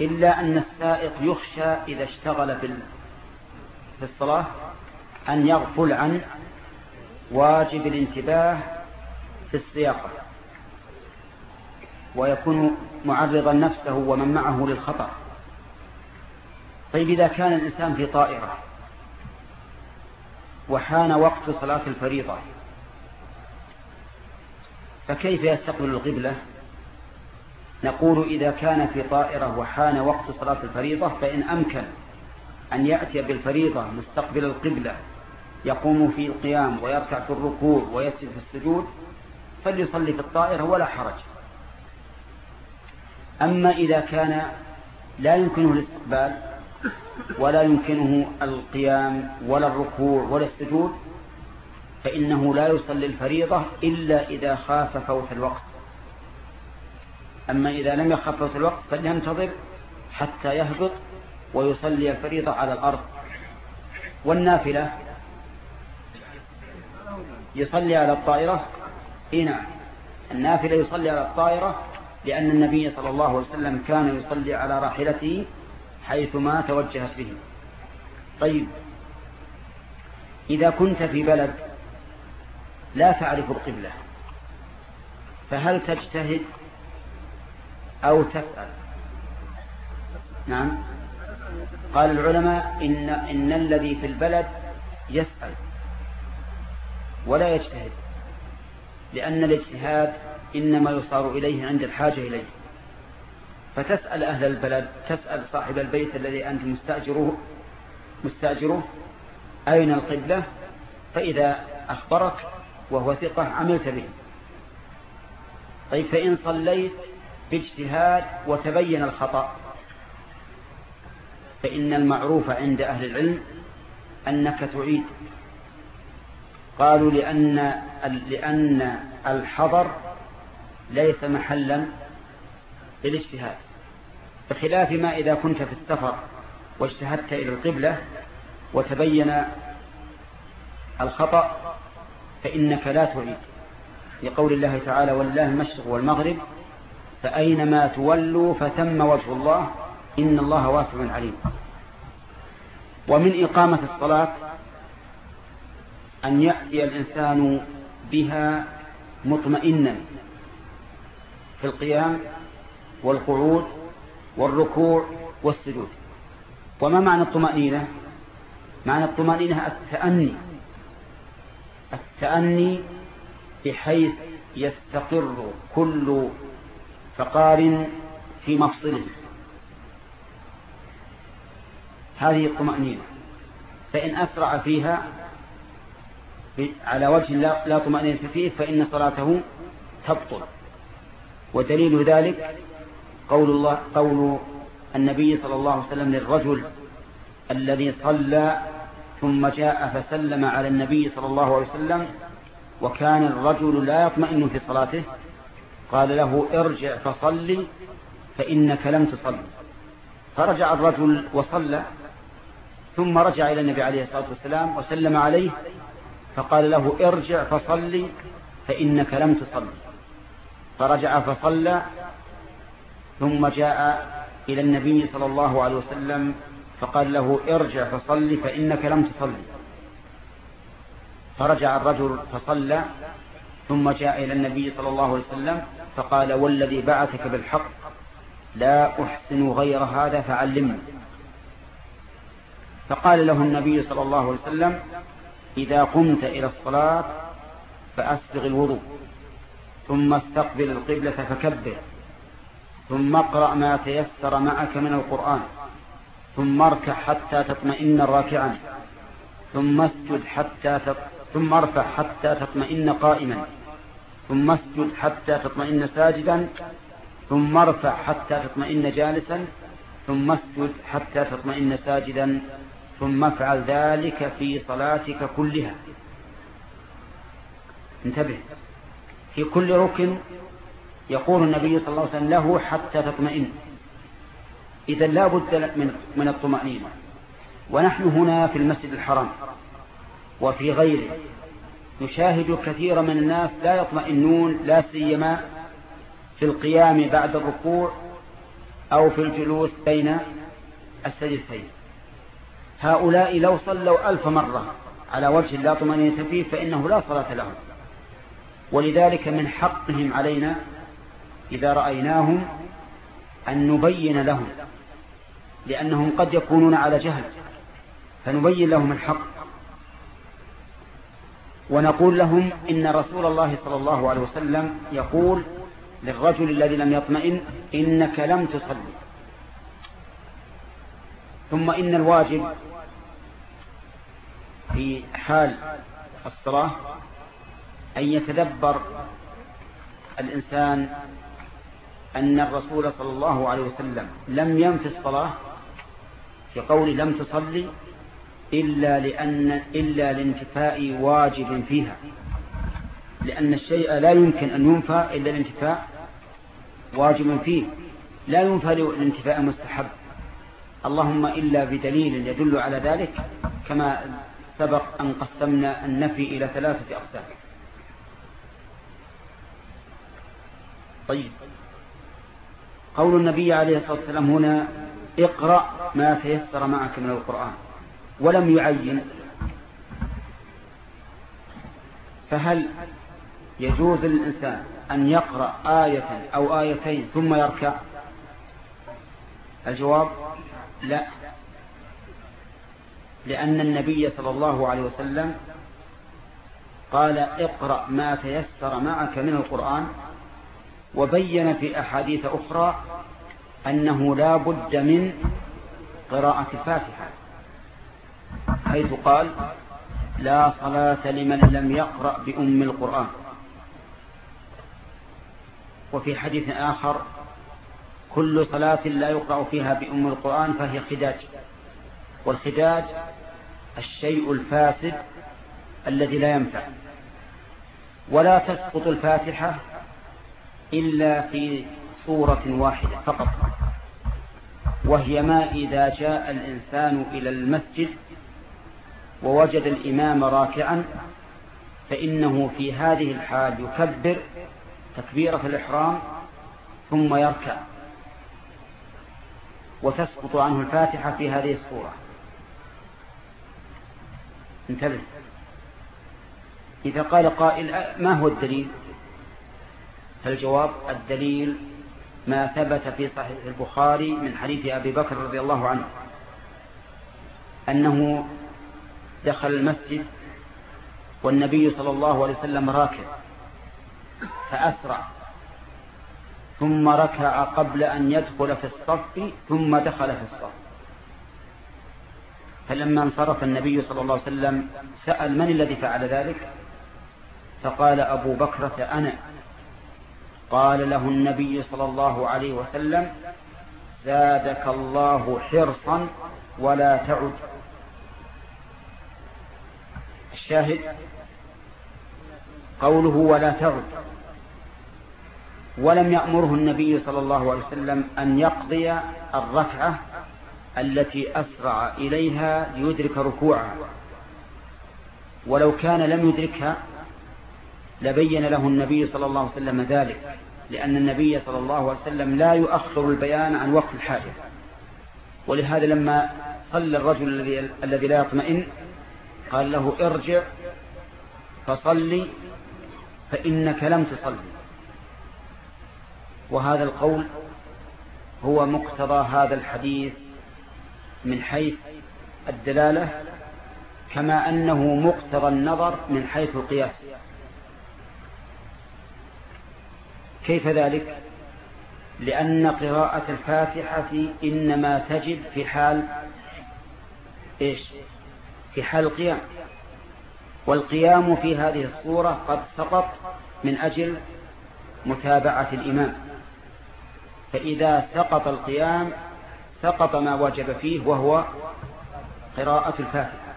Speaker 1: إلا أن السائق يخشى إذا اشتغل في الصلاة أن يغفل عن واجب الانتباه في السياقة. ويكون معرضا نفسه ومن معه للخطر طيب إذا كان الإنسان في طائرة وحان وقت صلاة الفريضة فكيف يستقبل القبلة؟ نقول إذا كان في طائرة وحان وقت صلاة الفريضة فإن أمكن أن يأتي بالفريضة مستقبل القبلة يقوم في القيام ويركع في الركوع ويسجد في السجود فليصلي في الطائرة ولا حرج. أما إذا كان لا يمكنه الاستقبال ولا يمكنه القيام ولا الركوع ولا السجود فإنه لا يصلي الفريضة إلا إذا خاف فوت الوقت. أما إذا لم يخاف فوت الوقت فلينتظر حتى يهبط ويصلي الفريضة على الأرض. والنافلة يصلي على الطائرة. إيه نعم النافلة يصلي على الطائرة لأن النبي صلى الله عليه وسلم كان يصلي على راحلته حيثما توجهت به. طيب. إذا كنت في بلد لا تعرف القبلة فهل تجتهد أو تسأل نعم. قال العلماء إن, إن الذي في البلد يسأل ولا يجتهد لأن الاجتهاد إنما يصار إليه عند الحاجة إليه. فتسأل أهل البلد تسأل صاحب البيت الذي أنت مستأجره مستأجره أين القبلة؟ فإذا أخبرك وهو ثقة عملت به. طيب فإن صليت باجتهاد وتبين الخطأ فإن المعروف عند أهل العلم أنك تعيد. قالوا لأن لأن الحضر ليس محلا للاجتهاد بخلاف ما إذا كنت في السفر واجتهدت إلى القبلة وتبين الخطأ فإنك لا تعيد. لقول الله تعالى والله المشرق والمغرب فأينما تولوا فثم وجه الله إن الله واسع عليم. ومن إقامة الصلاة أن يأتي الإنسان بها مطمئنا في القيام والقعود والركوع والسجود. وما معنى الطمأنينة؟ معنى الطمأنينة التأني. التأني بحيث يستقر كل فقار في مفصله. هذه الطمأنينة. فإن أسرع فيها على وجه لا طمأنينة فيه فإن صلاته تبطل. ودليل ذلك قول الله قول النبي صلى الله عليه وسلم للرجل الذي صلى ثم جاء فسلم على النبي صلى الله عليه وسلم وكان الرجل لا يطمئن في صلاته قال له ارجع فصلي فإنك لم تصلي. فرجع الرجل وصلى ثم رجع إلى النبي عليه الصلاة والسلام وسلم عليه فقال له ارجع فصلي فإنك لم تصلي. فرجع فصلى ثم جاء إلى النبي صلى الله عليه وسلم فقال له ارجع فصلي فإنك لم تصلي. فرجع الرجل فصلى ثم جاء إلى النبي صلى الله عليه وسلم فقال والذي بعثك بالحق لا أحسن غير هذا فعلمني. فقال له النبي صلى الله عليه وسلم إذا قمت إلى الصلاة فأسبغ الوضوء ثم استقبل القبلة فكبر. ثم اقرأ ما تيسر معك من القرآن. ثم اركع حتى تطمئن راكعا. ثم اسجد حتى تط... ثم ارفع حتى تطمئن قائما. ثم اسجد حتى تطمئن ساجدا. ثم ارفع حتى تطمئن جالسا. ثم اسجد حتى تطمئن ساجدا. ثم افعل ذلك في صلاتك كلها. انتبه. في كل ركن يقول النبي صلى الله عليه وسلم له حتى تطمئن. إذا لا بد من من الطمأنينة. ونحن هنا في المسجد الحرام. وفي غيره. نشاهد كثيرا من الناس لا يطمئنون لا سيما في القيام بعد الركوع أو في الجلوس بين السجدتين. هؤلاء لو صلوا ألف مرة على وجه لا طمأنينة فيه فإنه لا صلاة لهم. ولذلك من حقهم علينا إذا رأيناهم أن نبين لهم لأنهم قد يكونون على جهل فنبين لهم الحق. ونقول لهم إن رسول الله صلى الله عليه وسلم يقول للرجل الذي لم يطمئن إنك لم تصلي. ثم إن الواجب في حال الصلاة أن يتدبر الإنسان أن الرسول صلى الله عليه وسلم لم ينفي الصلاة في قوله لم تصلي إلا لأن إلا لانتفاء واجب فيها. لأن الشيء لا يمكن أن ينفى إلا لانتفاء واجب فيه. لا ينفى لانتفاء مستحب. اللهم إلا بدليل يدل على ذلك كما سبق أن قسمنا النفي إلى ثلاثة أقسام. طيب. قول النبي عليه الصلاة والسلام هنا اقرأ ما تيسر معك من القرآن ولم يعين. فهل يجوز للإنسان أن يقرأ آية أو آيتين ثم يركع؟ الجواب لا. لأن النبي صلى الله عليه وسلم قال اقرأ ما تيسر معك من القرآن وبين في أحاديث أخرى أنه لا بد من قراءة الفاتحة حيث قال لا صلاة لمن لم يقرأ بأم القرآن. وفي حديث آخر كل صلاة لا يقرأ فيها بأم القرآن فهي خداج والخداج الشيء الفاسد الذي لا ينفع ولا تسقط الفاتحة إلا في صورة واحدة فقط. وهي ما إذا جاء الإنسان إلى المسجد ووجد الإمام راكعا فإنه في هذه الحال يكبر تكبيرة الإحرام ثم يركع. وتسقط عنه الفاتحة في هذه الصورة. انتبه. إذا قال قائل ما هو الدليل؟ فالجواب الدليل ما ثبت في صحيح البخاري من حديث أبي بكر رضي الله عنه. أنه دخل المسجد والنبي صلى الله عليه وسلم راكب فأسرع ثم ركع قبل أن يدخل في الصف ثم دخل في الصف. فلما انصرف النبي صلى الله عليه وسلم سأل من الذي فعل ذلك؟ فقال أبو بكرة أنا. قال له النبي صلى الله عليه وسلم زادك الله حرصا ولا تعد. الشاهد قوله ولا تعد ولم يأمره النبي صلى الله عليه وسلم أن يقضي الركعة التي أسرع إليها ليدرك ركوعها. ولو كان لم يدركها لبين له النبي صلى الله عليه وسلم ذلك لأن النبي صلى الله عليه وسلم لا يؤخر البيان عن وقت الحاجة. ولهذا لما صلى الرجل الذي الذي لا يطمئن قال له ارجع فصلي فإنك لم تصلي. وهذا القول هو مقتضى هذا الحديث من حيث الدلالة كما أنه مقتضى النظر من حيث القياس. كيف ذلك؟ لأن قراءة الفاتحة إنما تجب في حال إيش؟ في حال القيام. والقيام في هذه الصورة قد سقط من أجل متابعة الإمام. فإذا سقط القيام سقط ما وجب فيه وهو قراءة الفاتحة.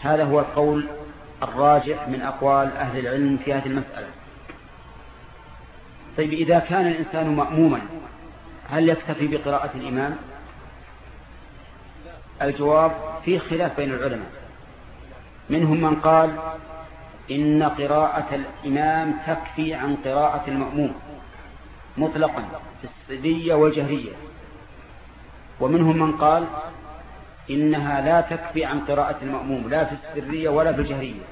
Speaker 1: هذا هو القول الراجح من أقوال أهل العلم في هذه المسألة. طيب إذا كان الإنسان مأموما هل يكتفي بقراءة الإمام؟ الجواب فيه خلاف بين العلماء. منهم من قال إن قراءة الإمام تكفي عن قراءة المأموم مطلقا في السرية والجهرية. ومنهم من قال إنها لا تكفي عن قراءة المأموم لا في السرية ولا في الجهرية.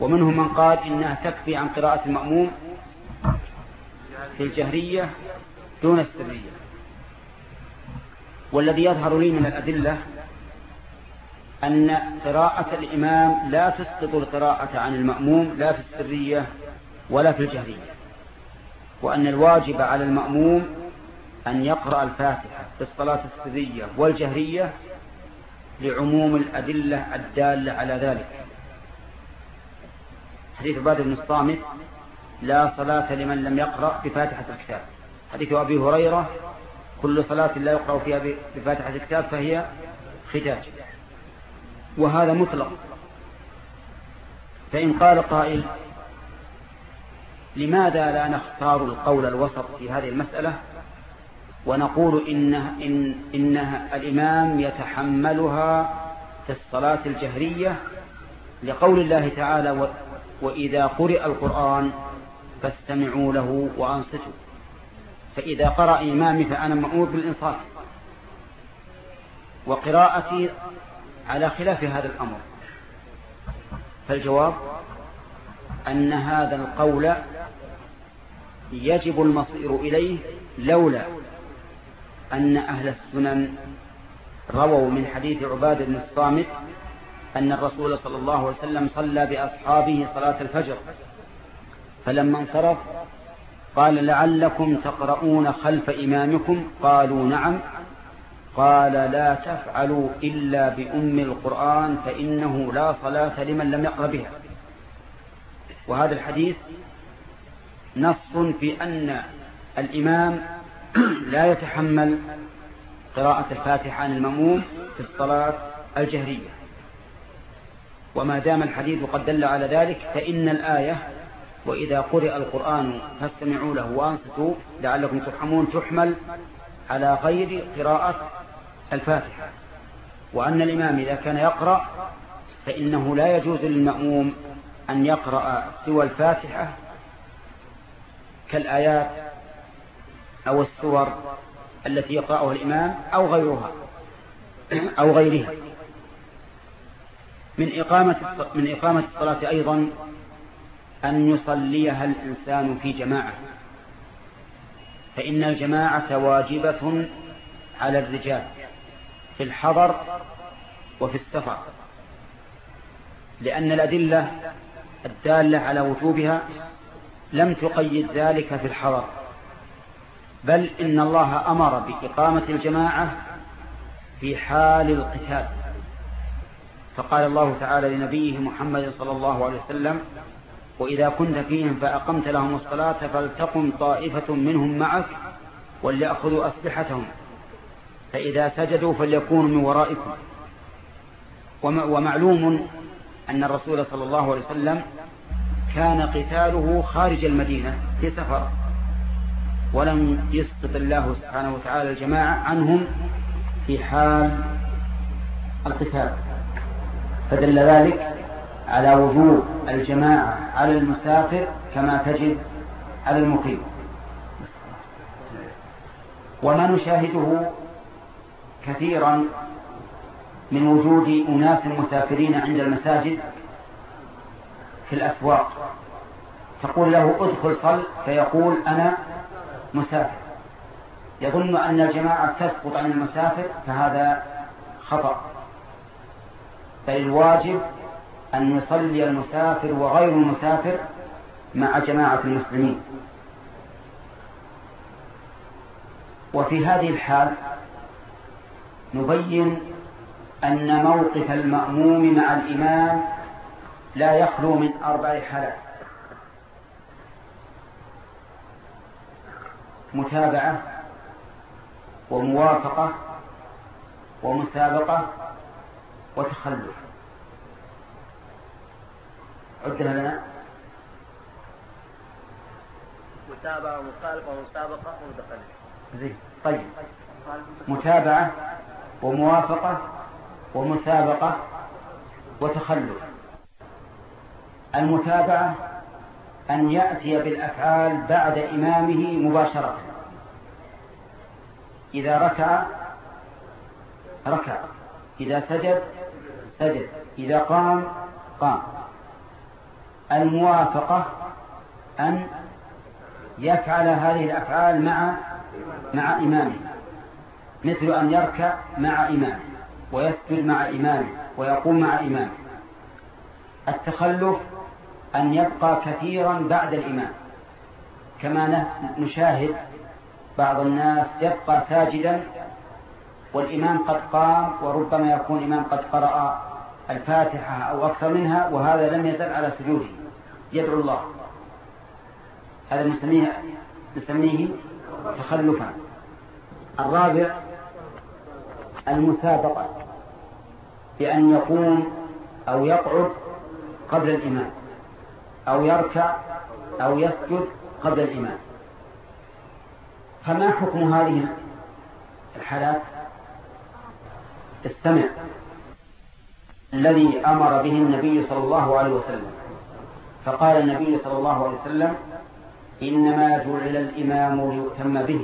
Speaker 1: ومنهم من قال إنها تكفي عن قراءة المأموم في الجهرية دون السرية. والذي يظهر لي من الأدلة أن قراءة الإمام لا تسقط القراءة عن المأموم لا في السرية ولا في الجهرية وأن الواجب على المأموم أن يقرأ الفاتحة في الصلاة السرية والجهرية لعموم الأدلة الدالة على ذلك. حديث عباد بن الصامت لا صلاة لمن لم يقرأ بفاتحة الكتاب. حديث أبي هريرة كل صلاة لا يقرأ فيها بفاتحة الكتاب فهي ختاج. وهذا مطلق. فإن قال قائل لماذا لا نختار القول الوسط في هذه المسألة؟ ونقول إنها إن إنها الإمام يتحملها في الصلاة الجهرية لقول الله تعالى وإذا قرئ القرآن فاستمعوا له وأنصتوا. فإذا قرأ إمامي فأنا مأمور بالإنصات. وقراءتي على خلاف هذا الأمر. فالجواب أن هذا القول يجب المصير إليه لولا أن أهل السنن رووا من حديث عباد بن الصامت أن الرسول صلى الله عليه وسلم صلى بأصحابه صلاة الفجر. فلما انصرف قال لعلكم تقرؤون خلف إمامكم؟ قالوا نعم. قال لا تفعلوا إلا بأم القرآن فإنه لا صلاة لمن لم يقرأ بها. وهذا الحديث نص في أن الإمام لا يتحمل قراءة الفاتحة عن المأموم في الصلاة الجهرية. وما دام الحديث قد دل على ذلك فإن الآية وإذا قرئ القرآن فاستمعوا له وأنصتوا لعلكم ترحمون تحمل على غير قراءة الفاتحة. وأن الإمام إذا كان يقرأ فإنه لا يجوز للمأموم أن يقرأ سوى الفاتحة كالآيات أو السور التي يقرأها الإمام أو غيرها أو غيرها. من إقامة من إقامة الصلاة أيضا أن يصليها الإنسان في جماعة فإن الجماعة واجبة على الرجال في الحضر وفي السفر لأن الأدلة الدالة على وجوبها لم تقيد ذلك في الحضر بل إن الله أمر بإقامة الجماعة في حال القتال. فقال الله تعالى لنبيه محمد صلى الله عليه وسلم وإذا كنت فيهم فأقمت لهم الصلاة فلتقم طائفة منهم معك وليأخذوا أسلحتهم. فإذا سجدوا فليكونوا من ورائكم. ومعلوم أن الرسول صلى الله عليه وسلم كان قتاله خارج المدينة في سفر. ولم يسقط الله سبحانه وتعالى الجماعة عنهم في حال القتال. فدل ذلك على وجوب الجماعة على المسافر كما تجب على المقيم. وما نشاهده كثيرا من وجود أناس مسافرين عند المساجد في الأسواق. تقول له ادخل صل فيقول أنا مسافر. يظن أن الجماعة تسقط عن المسافر فهذا خطأ. بل الواجب أن يصلي المسافر وغير المسافر مع جماعة المسلمين. وفي هذه الحال نبين أن موقف المأموم مع الإمام لا يخلو من أربع حالات. متابعة وموافقة ومسابقة وتخلف. عدها لنا
Speaker 3: متابعة ومخالفة ومسابقة ومتخلف
Speaker 1: زين طيب. متابعة وموافقة ومسابقة وتخلف. المتابعة أن يأتي بالأفعال بعد إمامه مباشرة. إذا ركع ركع. إذا سجد سجد. إذا قام قام. الموافقة أن يفعل هذه الأفعال مع مع إمامه مثل أن يركع مع إمامه ويسجد مع إمامه ويقوم مع إمامه. التخلف أن يبقى كثيرا بعد الإمام. كما نشاهد بعض الناس يبقى ساجدا والإمام قد قام وربما يكون الإمام قد قرأ الفاتحة أو أكثر منها وهذا لم يزل على سجوده. يدعو الله. هذا نسميه نسميه تخلفا. الرابع المسابقة. بأن يقوم أو يقعد قبل الإمام. أو يركع أو يسجد قبل الإمام. فما حكم هذه الحالات؟ استمع. الذي أمر به النبي صلى الله عليه وسلم. فقال النبي صلى الله عليه وسلم إنما جعل الإمام ليؤتم به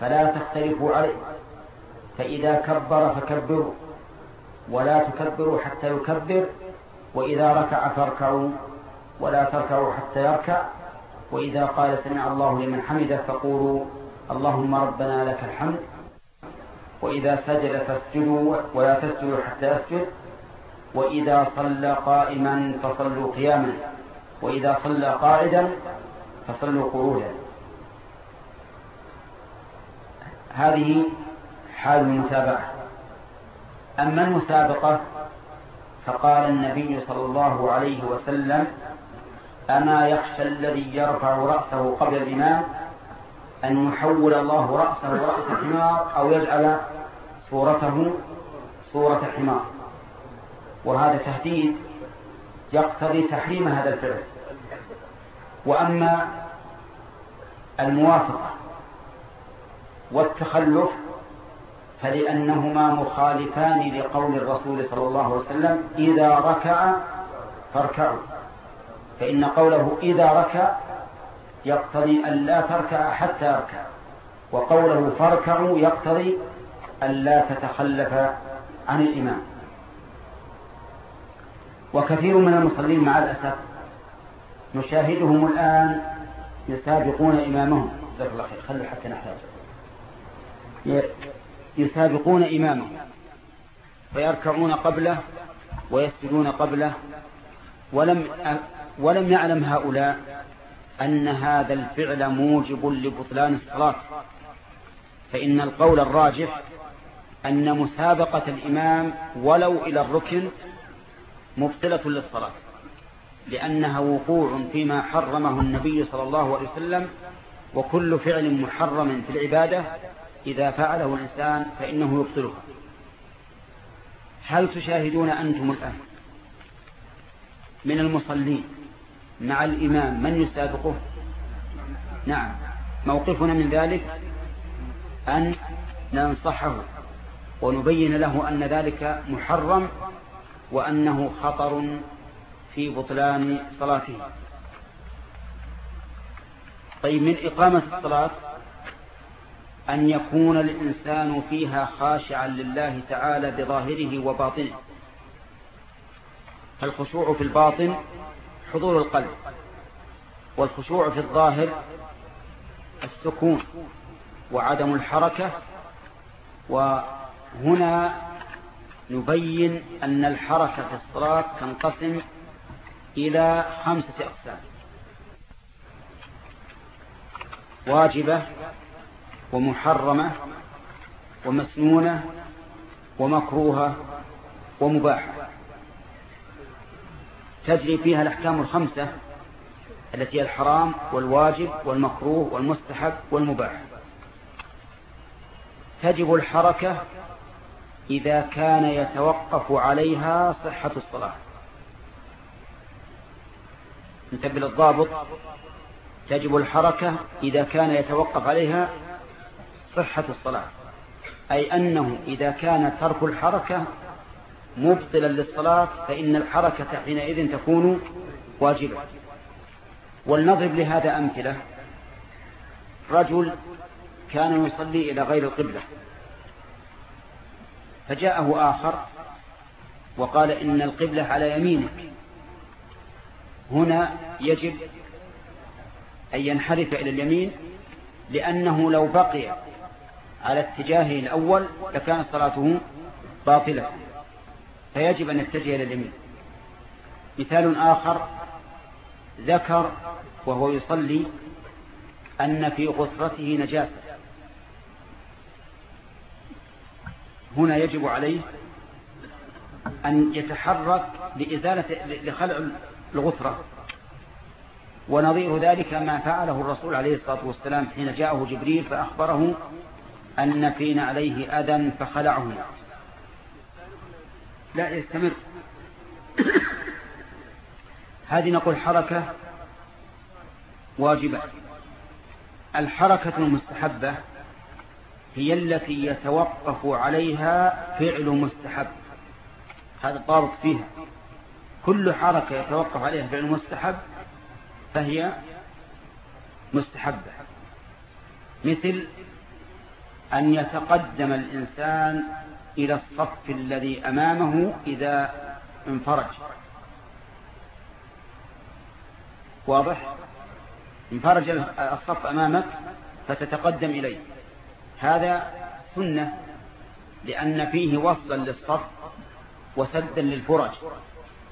Speaker 1: فلا تختلفوا عليه فإذا كبر فكبروا ولا تكبروا حتى يكبر وإذا ركع فاركعوا ولا تركعوا حتى يركع وإذا قال سمع الله لمن حمده فقولوا اللهم ربنا لك الحمد وإذا سجد فاسجدوا ولا تسجدوا حتى يسجد. وإذا صلى قائما فصلوا قياما وإذا صلى قاعدا فصلوا قعودا. هذه حال المتابعة أما المسابقة فقال النبي صلى الله عليه وسلم أما يخشى الذي يرفع رأسه قبل الإمام أن يحول الله رأسه رأس حمار أو يجعل صورته صورة حمار. وهذا تهديد يقتضي تحريم هذا الفعل. وأما الموافقة والتخلف فلأنهما مخالفان لقول الرسول صلى الله عليه وسلم إذا ركع فاركعوا. فإن قوله إذا ركع يقتضي أن لا تركع حتى يركع وقوله فاركعوا يقتضي أن لا تتخلف عن الإمام. وكثير من المصلين مع الأسف نشاهدهم الآن يسابقون إمامهم. جزاك الله خير. خلي حتى نحتاج يسابقون إمامهم. فيركعون قبله ويسجدون قبله. ولم ولم يعلم هؤلاء أن هذا الفعل موجب لبطلان الصلاة. فإن القول الراجح أن مسابقة الإمام ولو إلى الركن مبطلة للصلاة لأنها وقوع فيما حرمه النبي صلى الله عليه وسلم وكل فعل محرم في العبادة إذا فعله الإنسان فإنه يبطلها. هل تشاهدون أنتم الآن من المصلين مع الإمام من يسابقه؟ نعم. موقفنا من ذلك أن ننصحه ونبين له أن ذلك محرم وأنه خطر في بطلان صلاته. طيب من إقامة الصلاة أن يكون الإنسان فيها خاشعا لله تعالى بظاهره وباطنه. فالخشوع في الباطن حضور القلب والخشوع في الظاهر السكون وعدم الحركة وهنا نبين أن الحركة في الصلاة تنقسم إلى خمسة أقسام. واجبة ومحرمة ومسنونة ومكروهة ومباحة. تجري فيها الأحكام الخمسة التي هي الحرام والواجب والمكروه والمستحب والمباح. تجب الحركة إذا كان يتوقف عليها صحة الصلاة. انتبه للضابط تجب الحركة إذا كان يتوقف عليها صحة الصلاة. أي أنه إذا كان ترك الحركة مبطلا للصلاة فإن الحركة حينئذ تكون واجبة. ولنضرب لهذا أمثلة. رجل كان يصلي إلى غير القبلة. فجاءه آخر وقال إن القبلة على يمينك. هنا يجب أن ينحرف إلى اليمين لأنه لو بقي على اتجاهه الأول لكانت صلاته باطلة فيجب أن يتجه إلى اليمين. مثال آخر ذكر وهو يصلي أن في غسرته نجاسة. هنا يجب عليه أن يتحرك لإزالة لخلع الغثرة ونظير ذلك ما فعله الرسول عليه الصلاة والسلام حين جاءه جبريل فأخبره أن في عليه أذى فخلعه. لا يستمر. هذه نقول حركة واجبة. الحركة المستحبة هي التي يتوقف عليها فعل مستحب. هذا الضابط فيها. كل حركة يتوقف عليها فعل مستحب فهي مستحبة. مثل أن يتقدم الإنسان إلى الصف الذي أمامه إذا انفرج. واضح؟ انفرج الصف أمامك فتتقدم إليه. هذا سنة لأن فيه وصلا للصف وسدا للفرج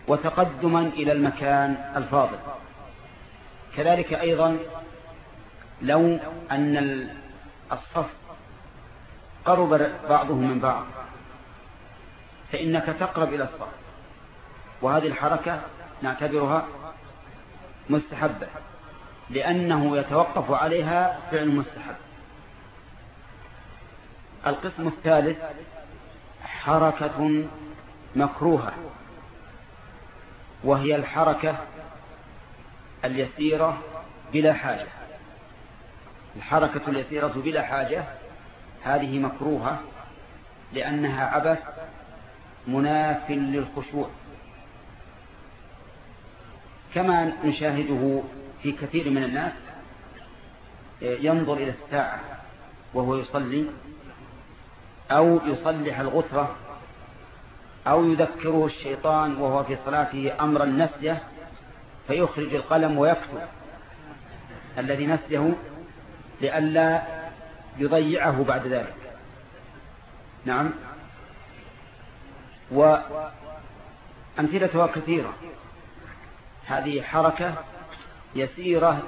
Speaker 1: وتقدما إلى المكان الفاضل. كذلك أيضا لو أن الصف قرب بعضه من بعض فإنك تقرب إلى الصف. وهذه الحركة نعتبرها مستحبة لأنه يتوقف عليها فعل مستحب. القسم الثالث حركة مكروهة وهي الحركة اليسيرة بلا حاجة. الحركة اليسيرة بلا حاجة هذه مكروهة لأنها عبث مناف للخشوع. كما نشاهده في كثير من الناس ينظر إلى الساعة وهو يصلي أو يصلح الغثرة أو يذكره الشيطان وهو في صلاته أمرا نسيه فيخرج القلم ويكتب. الذي نسيه لئلا يضيعه بعد ذلك. نعم. وأمثلتها كثيرة. هذه حركة يسيرة.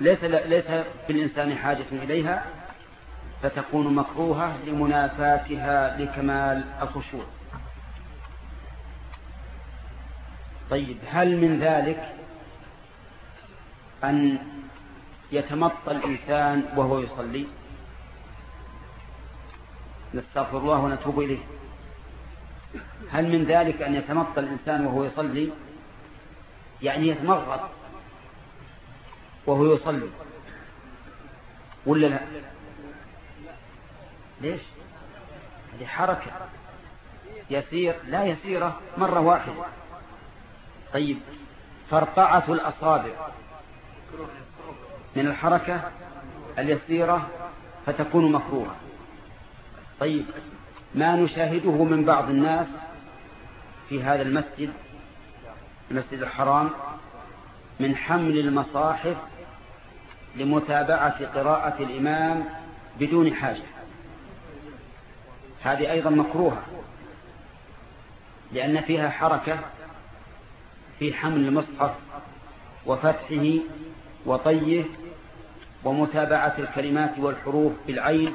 Speaker 1: ليس ليس بالإنسان حاجة إليها. فتكون مكروهة لمنافاتها لكمال الخشوع. طيب هل من ذلك أن يتمطى الإنسان وهو يصلي؟ نستغفر الله ونتوب إليه. هل من ذلك أن يتمطى الإنسان وهو يصلي؟ يعني يتمغط وهو يصلي ولا لا؟ ليش؟ هذه حركة. يسير لا يسيرة مرة واحدة. طيب فرطعة الأصابع. من الحركة اليسيرة فتكون مكروهة. طيب ما نشاهده من بعض الناس في هذا المسجد المسجد الحرام من حمل المصاحف لمتابعة قراءة الإمام بدون حاجة؟ هذه أيضا مكروهة لأن فيها حركة في حمل المصحف وفتحه وطيه ومتابعة الكلمات والحروف بالعين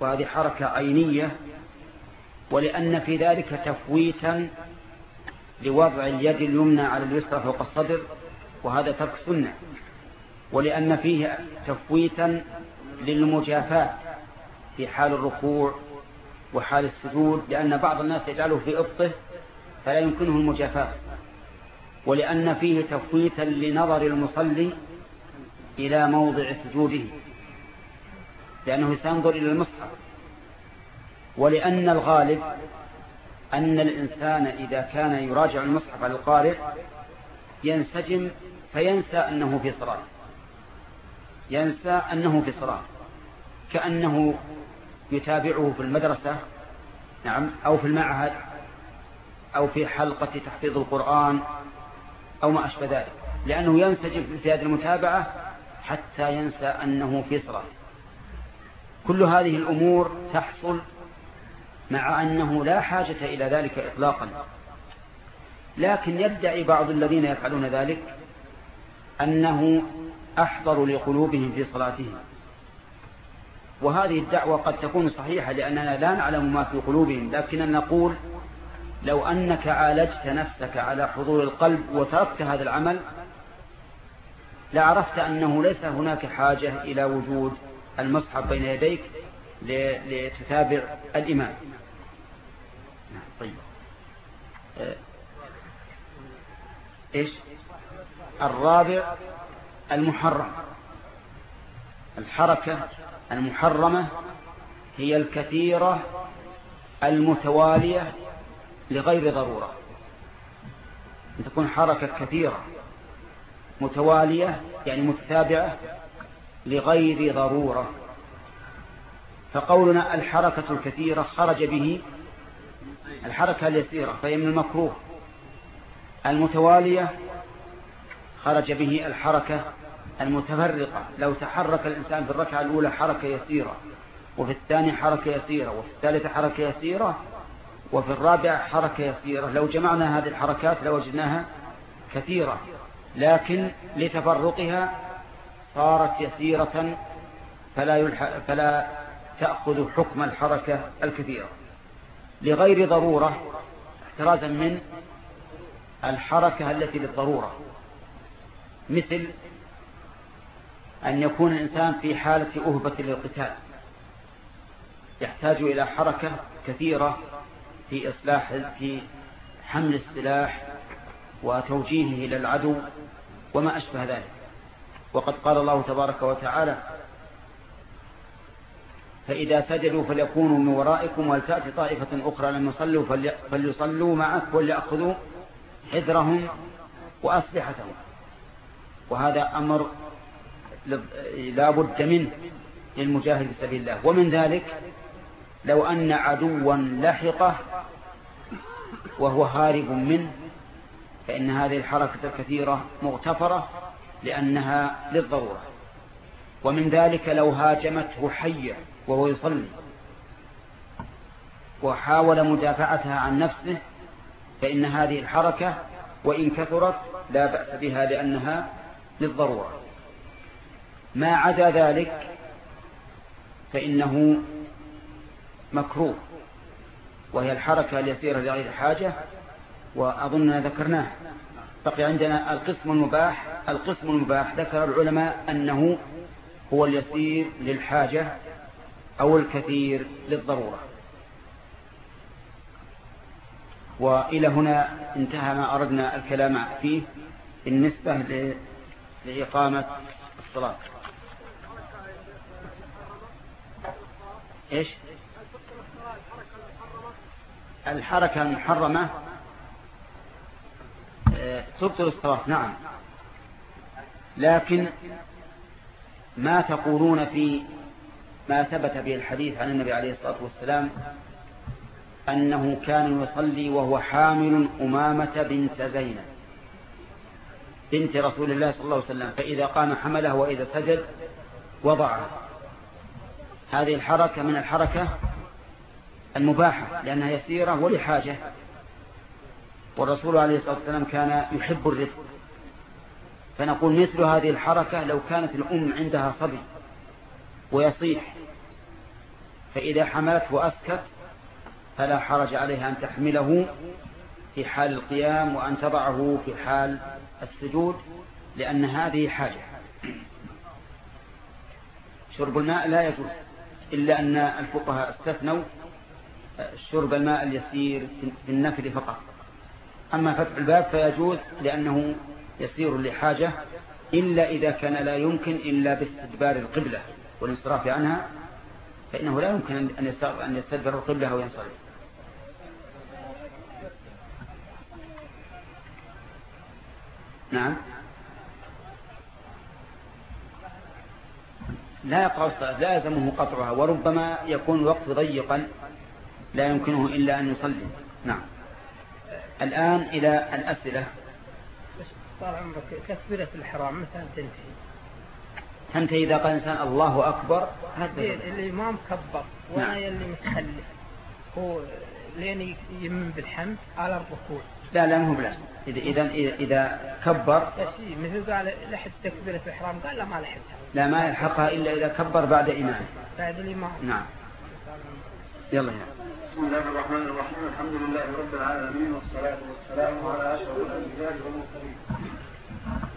Speaker 1: وهذه حركة عينية. ولأن في ذلك تفويتا لوضع اليد اليمنى على اليسرى فوق الصدر وهذا ترك سنة. ولأن فيه تفويتا للمجافاة في حال الركوع وحال السجود لأن بعض الناس يجعله في إبطه فلا يمكنه المجافاة. ولأن فيه تفويتا لنظر المصلي إلى موضع سجوده لأنه سينظر إلى المصحف. ولأن الغالب أن الإنسان إذا كان يراجع المصحف على القارئ ينسجم فينسى أنه في صلاة. ينسى أنه في صلاة. كأنه يتابعه في المدرسة نعم أو في المعهد أو في حلقة تحفيظ القرآن أو ما أشبه ذلك. لأنه ينسجم في هذه المتابعة حتى ينسى أنه في صلاة. كل هذه الأمور تحصل مع أنه لا حاجة إلى ذلك إطلاقا. لكن يدعي بعض الذين يفعلون ذلك أنه أحضر لقلوبهم في صلاتهم. وهذه الدعوة قد تكون صحيحة لأننا لا نعلم ما في قلوبهم لكننا نقول لو أنك عالجت نفسك على حضور القلب وتركت هذا العمل لعرفت أنه ليس هناك حاجة إلى وجود المصحف بين يديك لتتابع الإمام. طيب. إيش؟ الرابع المحرم. الحركة المحرمة هي الكثيرة المتوالية لغير ضرورة. أن تكون حركة كثيرة متوالية يعني متتابعة لغير ضرورة. فقولنا الحركة الكثيرة خرج به الحركة اليسيرة فهي من المكروه. المتوالية خرج به الحركة المتفرقة. لو تحرك الإنسان في الركعة الأولى حركة يسيرة وفي الثانية حركة يسيرة وفي الثالثة حركة يسيرة وفي الرابعة حركة يسيرة. لو جمعنا هذه الحركات لوجدناها كثيرة لكن لتفرقها صارت يسيرة فلا. فلا تأخذ حكم الحركة الكثيرة. لغير ضرورة احترازا من الحركة التي للضرورة. مثل أن يكون الإنسان في حالة أهبة للقتال. يحتاج إلى حركة كثيرة في إصلاح في حمل السلاح وتوجيهه إلى العدو وما أشبه ذلك. وقد قال الله تبارك وتعالى فإذا سجدوا فليكونوا من ورائكم ولتأتي طائفة أخرى لم يصلوا فليصلوا معك وليأخذوا حذرهم وأسلحتهم. وهذا أمر لا بد منه للمجاهد في سبيل الله. ومن ذلك لو أن عدوا لحقه وهو هارب منه فإن هذه الحركة الكثيرة مغتفرة لأنها للضرورة. ومن ذلك لو هاجمته حية وهو يصلي وحاول مدافعتها عن نفسه فإن هذه الحركة وإن كثرت لا بأس بها لأنها للضرورة. ما عدا ذلك فإنه مكروه وهي الحركة اليسيرة لغير حاجة وأظننا ذكرناه بقي عندنا القسم المباح القسم المباح ذكر العلماء أنه هو اليسير للحاجة أو الكثير للضرورة. وإلى هنا انتهى ما أردنا الكلام فيه بالنسبة لإقامة الصلاة. إيش؟ الحركة المحرمة. آه، تبطل الصلاة نعم. لكن ما تقولون في ما ثبت به الحديث عن النبي عليه الصلاة والسلام أنه كان يصلي وهو حامل أمامة بنت زينب بنت رسول الله صلى الله عليه وسلم فإذا قام حمله وإذا سجد وضعها. هذه الحركة من الحركة المباحة لأنها يسيرة ولحاجة. والرسول عليه الصلاة والسلام كان يحب الرفق فنقول مثل هذه الحركة لو كانت الأم عندها صبي ويصيح فإذا حملته وأسكت فلا حرج عليها أن تحمله في حال القيام وأن تضعه في حال السجود لأن هذه حاجة. شرب الماء لا يجوز. إلا أن الفقهاء استثنوا شرب الماء اليسير في النفل فقط. أما فتح الباب فيجوز لأنه يسير لحاجة إلا إذا كان لا يمكن إلا باستدبار القبلة والانصراف عنها فإنه لا يمكن أن يستدبر القبلة أو ينصرف. نعم. لا يقرأ الصلاة لا يلزمه قطعها وربما يكون الوقت ضيقا لا يمكنه إلا أن يصلي. نعم. الآن إلى الأسئلة.
Speaker 4: طال عمرك تكبيرة الحرام متى تنتهي.
Speaker 1: تنتهي إذا قال الإنسان الله أكبر.
Speaker 4: الإمام كبر وأنا
Speaker 1: نعم.
Speaker 4: يلي متخلف هو لين يمن بالحمد على الركوع.
Speaker 1: لا لا مو بلازم. إذا إذا إذا, كبر
Speaker 4: بس مثل قال لحد تكبيرة الإحرام قال لا ما لحدها
Speaker 1: لا ما يلحقها إلا إذا كبر بعد إمامه
Speaker 4: بعد الإمام
Speaker 1: نعم. يلا يا.
Speaker 3: بسم الله الرحمن الرحيم. الحمد لله رب العالمين والصلاة والسلام على أشرف الأنبياء والمرسلين.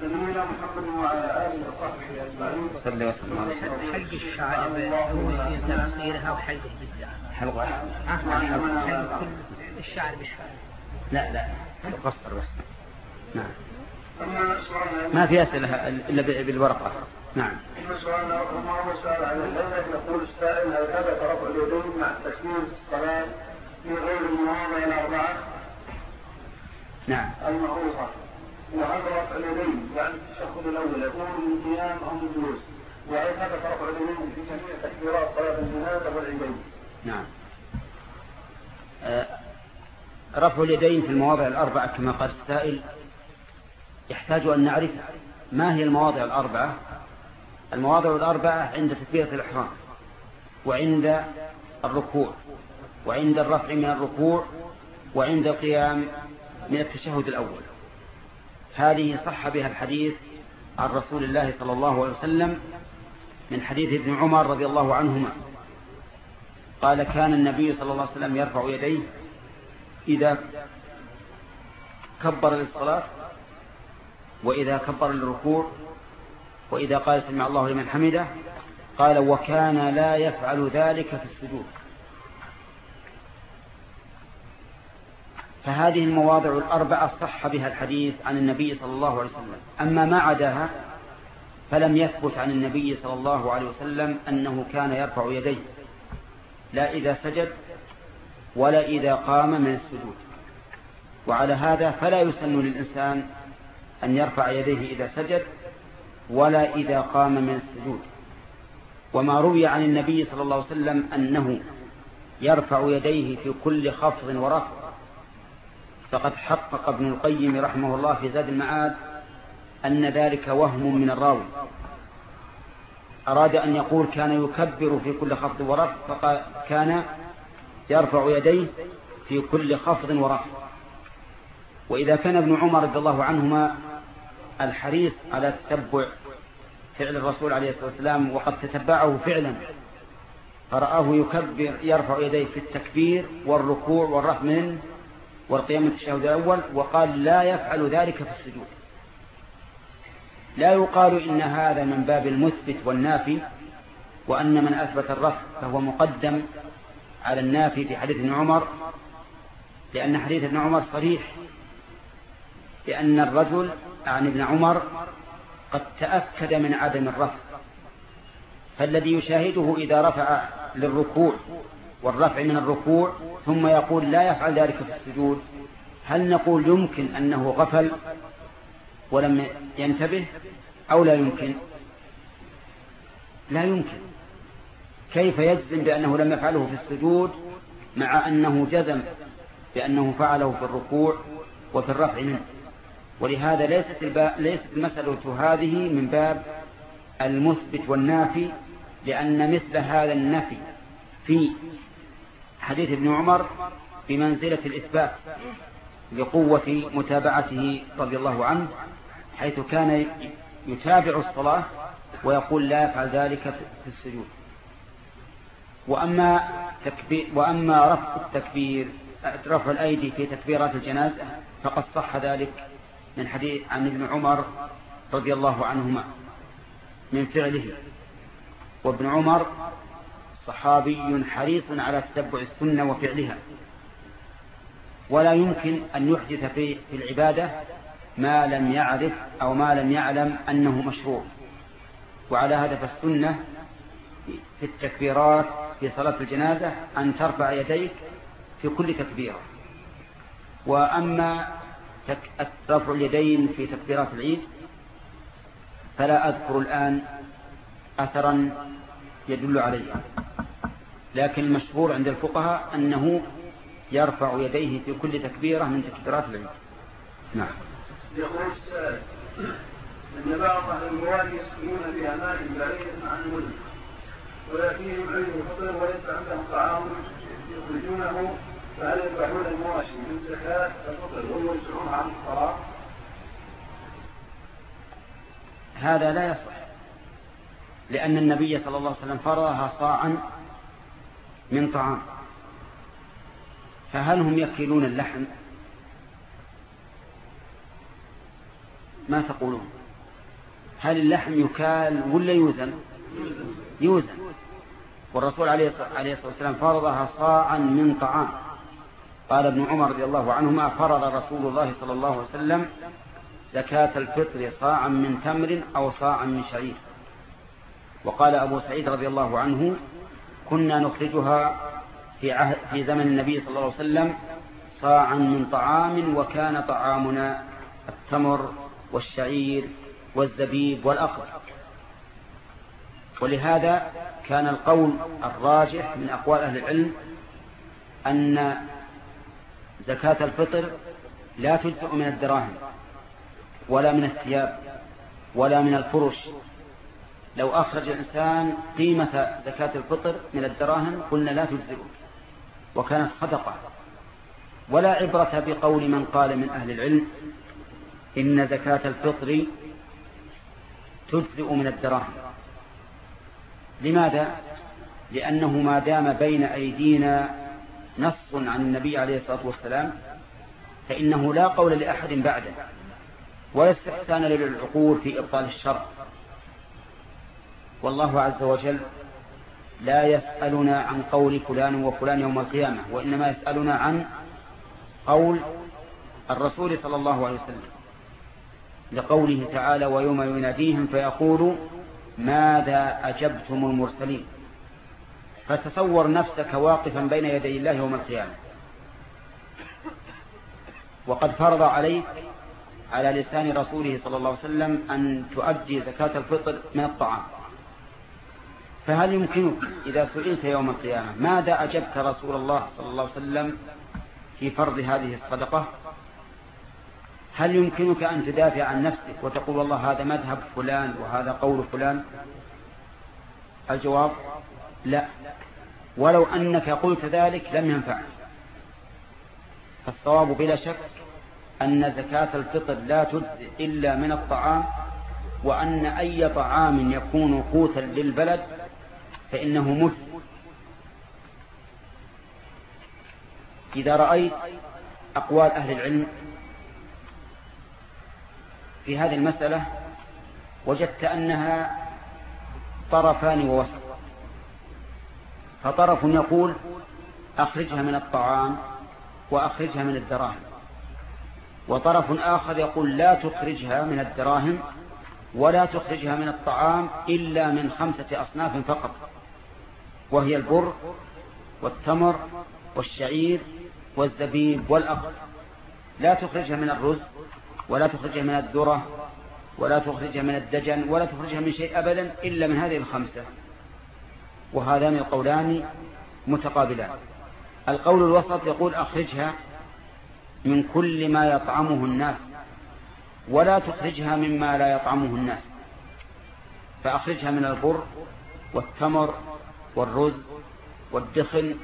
Speaker 3: نبينا محمد وعلى آله وصحبه أجمعين.
Speaker 1: صلى وسلم على سيدنا
Speaker 4: حلق الشعر هو في تفسيرها وحلق الجدة
Speaker 1: حلقة
Speaker 4: حلق الشعر بشعر
Speaker 1: لا لا. قصر بس. نعم. ما في أسئلة إلا بالورقة. نعم.
Speaker 3: أما سؤالنا وما هو السؤال عن الليلة يقول السائل هل ثبت رفع اليدين مع التسليم في الصلاة في غير المواضع الأربعة
Speaker 1: نعم.
Speaker 3: المعروفة وهل رفع اليدين يعني التشهد الأول يكون من قيام أو من جلوس؟ وهل ثبت رفع اليدين في جميع تكبيرات صلاة الجنازة والعيدين؟
Speaker 1: نعم. آه، رفع اليدين في المواضع الأربعة كما قال السائل. يحتاج أن نعرف ما هي المواضع الأربعة. المواضع الأربعة عند تكبيرة الإحرام وعند الركوع وعند الرفع من الركوع وعند القيام من التشهد الأول. هذه صح بها الحديث عن رسول الله صلى الله عليه وسلم من حديث ابن عمر رضي الله عنهما. قال كان النبي صلى الله عليه وسلم يرفع يديه إذا كبر للصلاة وإذا كبر للركوع وإذا قال سمع الله لمن حمده قال وكان لا يفعل ذلك في السجود. فهذه المواضع الأربعة صح بها الحديث عن النبي صلى الله عليه وسلم. أما ما عداها فلم يثبت عن النبي صلى الله عليه وسلم أنه كان يرفع يديه. لا إذا سجد ولا إذا قام من السجود. وعلى هذا فلا يسن للإنسان أن يرفع يديه إذا سجد ولا إذا قام من السجود. وما روي عن النبي صلى الله عليه وسلم أنه يرفع يديه في كل خفض ورفع فقد حقق ابن القيم رحمه الله في زاد المعاد أن ذلك وهم من الراوي. أراد أن يقول كان يكبر في كل خفض ورفع كان يرفع يديه في كل خفض ورفع وإذا كان ابن عمر رضي الله عنهما الحريص على تتبع فعل الرسول عليه الصلاة والسلام وقد تتبعه فعلا فرآه يكبر يرفع يديه في التكبير والركوع والرفع منه والقيام التشهد الأول وقال لا يفعل ذلك في السجود. لا يقال إن هذا من باب المثبت والنافي وأن من أثبت الرفع فهو مقدم على النافي في حديث ابن عمر لأن حديث ابن عمر صريح لأن الرجل عن ابن عمر قد تأكد من عدم الرفع فالذي يشاهده إذا رفع للركوع والرفع من الركوع ثم يقول لا يفعل ذلك في السجود هل نقول يمكن أنه غفل ولم ينتبه أو لا يمكن؟ لا يمكن. كيف يجزم بأنه لم يفعله في السجود مع أنه جزم بأنه فعله في الركوع وفي الرفع منه. ولهذا ليست, ليست المسألة هذه من باب المثبت والنافي لأن مثل هذا النفي في حديث ابن عمر بمنزلة الإثبات لقوة متابعته رضي الله عنه حيث كان يتابع الصلاة ويقول لا يفعل ذلك في السجود. وأما, وأما رفع التكبير رفع الأيدي في تكبيرات الجنازة فقد صح ذلك من حديث عن ابن عمر رضي الله عنهما من فعله. وابن عمر صحابي حريص على تتبع السنة وفعلها. ولا يمكن أن يحدث في العبادة ما لم يعرف أو ما لم يعلم أنه مشروع. وعلى هذا فالسنة في التكبيرات في صلاة الجنازة أن ترفع يديك في كل تكبيرة. وأما رفع اليدين في تكبيرات العيد فلا أذكر الآن أثرا يدل عليه لكن المشهور عند الفقهاء أنه يرفع يديه في كل تكبيرة من تكبيرات العيد. نعم.
Speaker 3: يقول السائل أن بعض أهل الموالي يسكنون في أماكن بعيدة عن المدن الفطر وليس عندهم طعام يخرجونه فهل يذبحون المواشي من الفطر عن؟
Speaker 1: هذا لا يصح لأن النبي صلى الله عليه وسلم فرضها صاعا من طعام. فهل هم يكيلون اللحم؟ ما تقولون. هل اللحم يكال ولا يوزن؟ يوزن. والرسول عليه الصلاة والسلام فرضها صاعا من طعام. قال ابن عمر رضي الله عنهما فرض رسول الله صلى الله عليه وسلم زكاة الفطر صاعا من تمر أو صاعا من شعير وقال أبو سعيد رضي الله عنه كنا نخرجها في, عهد في زمن النبي صلى الله عليه وسلم صاعا من طعام وكان طعامنا التمر والشعير والزبيب والأقر. ولهذا كان القول الراجح من أقوال أهل العلم أن زكاة الفطر لا تجزئ من الدراهم ولا من الثياب ولا من الفرش. لو أخرج الإنسان قيمة زكاة الفطر من الدراهم قلنا لا تجزئه وكانت صدقة. ولا عبرة بقول من قال من أهل العلم إن زكاة الفطر تجزئ من الدراهم. لماذا؟ لأنه ما دام بين أيدينا نص عن النبي عليه الصلاة والسلام فإنه لا قول لأحد بعده ولا استحسان للعقول في إبطال الشرع والله عز وجل لا يسألنا عن قول فلان وفلان يوم القيامة وإنما يسألنا عن قول الرسول صلى الله عليه وسلم لقوله تعالى ويوم يناديهم فيقول ماذا أجبتم المرسلين؟ فتصور نفسك واقفا بين يدي الله يوم القيامة. وقد فرض عليك على لسان رسوله صلى الله عليه وسلم أن تؤدي زكاة الفطر من الطعام. فهل يمكنك إذا سئلت يوم القيامة ماذا أجبت رسول الله صلى الله عليه وسلم في فرض هذه الصدقة؟ هل يمكنك أن تدافع عن نفسك وتقول والله هذا مذهب فلان وهذا قول فلان؟ الجواب لا. ولو أنك قلت ذلك لم ينفعك. فالصواب بلا شك أن زكاة الفطر لا تجزئ إلا من الطعام وأن أي طعام يكون قوتا للبلد فإنه مجزئ. إذا رأيت أقوال أهل العلم في هذه المسألة وجدت أنها طرفان ووسط. فطرف يقول أخرجها من الطعام وأخرجها من الدراهم. وطرف آخر يقول لا تخرجها من الدراهم ولا تخرجها من الطعام إلا من خمسة أصناف فقط. وهي البر والتمر والشعير والزبيب والأقل لا تخرجها من الرز ولا تخرجها من الذرة ولا تخرجها من الدجن ولا تخرجها من شيء أبدا إلا من هذه الخمسة. وهذان القولان متقابلان. القول الوسط يقول أخرجها من كل ما يطعمه الناس ولا تخرجها مما لا يطعمه الناس. فأخرجها من البر والتمر والرز والدخن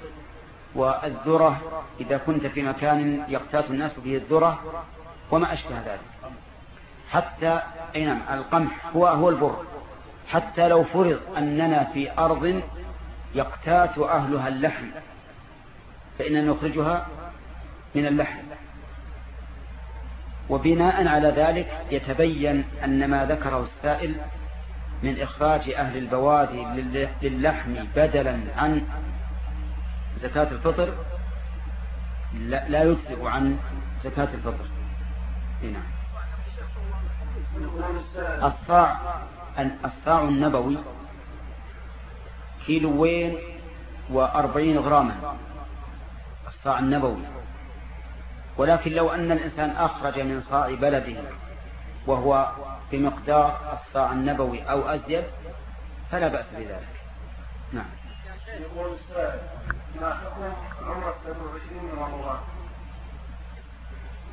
Speaker 1: والذرة. إذا كنت في مكان يقتات الناس به الذرة وما أشبه ذلك. حتى أي نعم القمح هو هو البر. حتى لو فرض أننا في أرض يقتات أهلها اللحم فإننا نخرجها من اللحم. وبناء على ذلك يتبين أن ما ذكره السائل من إخراج أهل البوادي للحم بدلا عن زكاة الفطر لا يجزئ عن زكاة الفطر. نعم. الصاع الصاع النبوي كيلوين وأربعين غراما. الصاع النبوي. ولكن لو أن الإنسان أخرج من صاع بلده وهو بمقدار الصاع النبوي أو أزيد فلا بأس بذلك. نعم.
Speaker 3: يقول السائل ما حكم عمرة 27 من رمضان؟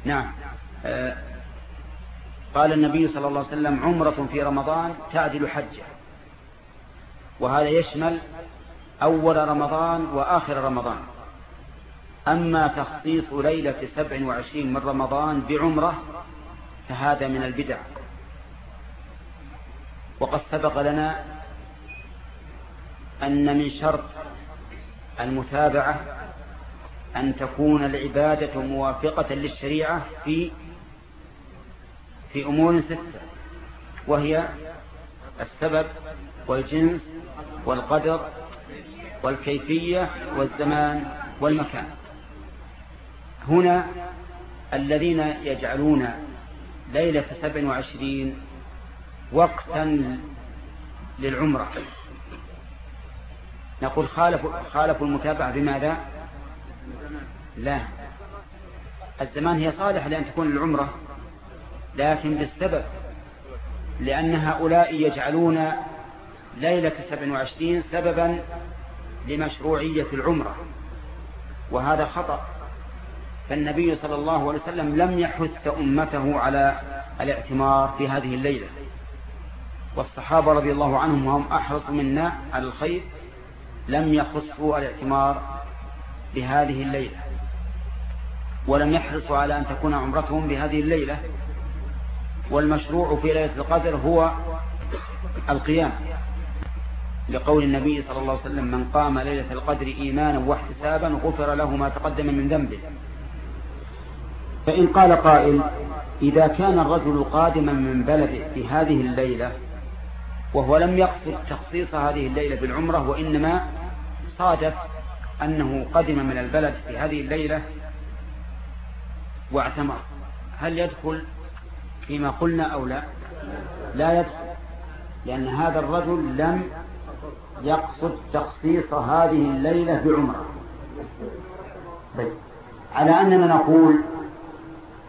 Speaker 1: نعم. قال النبي صلى الله عليه وسلم عمرة في رمضان تعدل حجة. وهذا يشمل أول رمضان وآخر رمضان. أما تخصيص ليلة سبع وعشرين من رمضان بعمرة فهذا من البدع. وقد سبق لنا أن من شرط المتابعة أن تكون العبادة موافقة للشريعة في في أمور ستة وهي السبب والجنس والقدر والكيفية والزمان والمكان. هنا الذين يجعلون ليلة سبع وعشرين وقتا للعمرة. نقول خالفوا خالفوا المتابعة بماذا؟ لا. الزمان هي صالحة لأن تكون العمرة لكن بالسبب لأن هؤلاء يجعلون ليلة سبع وعشرين سببا لمشروعية العمرة وهذا خطأ. فالنبي صلى الله عليه وسلم لم يحث أمته على الاعتمار في هذه الليلة. والصحابة رضي الله عنهم وهم أحرص منا على الخير لم يخصوا الاعتمار بهذه الليلة ولم يحرصوا على أن تكون عمرتهم بهذه الليلة. والمشروع في ليلة القدر هو القيام. لقول النبي صلى الله عليه وسلم من قام ليلة القدر إيمانا واحتسابا غفر له ما تقدم من ذنبه. فإن قال قائل إذا كان الرجل قادما من بلده في هذه الليلة وهو لم يقصد تخصيص هذه الليلة بالعمرة وإنما صادف أنه قدم من البلد في هذه الليلة واعتمر هل يدخل فيما قلنا أو لا؟ لا يدخل لأن هذا الرجل لم يقصد تخصيص هذه الليلة بعمرة. طيب على أننا نقول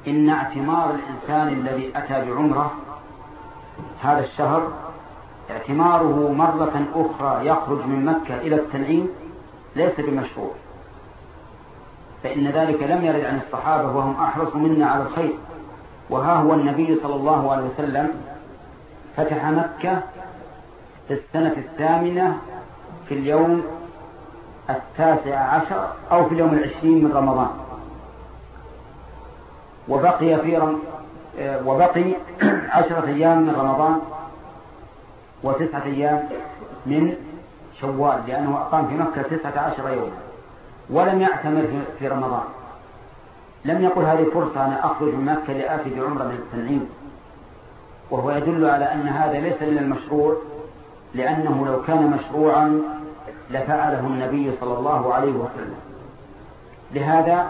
Speaker 1: إن اعتمار الإنسان الذي أتى بعمرة هذا الشهر اعتماره مرة أخرى يخرج من مكة إلى التنعيم ليس بمشروع فإن ذلك لم يرد عن الصحابة وهم أحرص منا على الخير. وها هو النبي صلى الله عليه وسلم فتح مكة في السنة الثامنة في اليوم التاسع عشر أو في اليوم العشرين من رمضان. وبقي في رم... وبقي عشرة أيام من رمضان وتسعة أيام من شوال لأنه أقام في مكة تسعة عشر يوما ولم يعتمر في رمضان. لم يقل هذه فرصة أنا أخرج من مكة لآتي بعمرة من التنعيم. وهو يدل على أن هذا ليس من المشروع لأنه لو كان مشروعا لفعله النبي صلى الله عليه وسلم. لهذا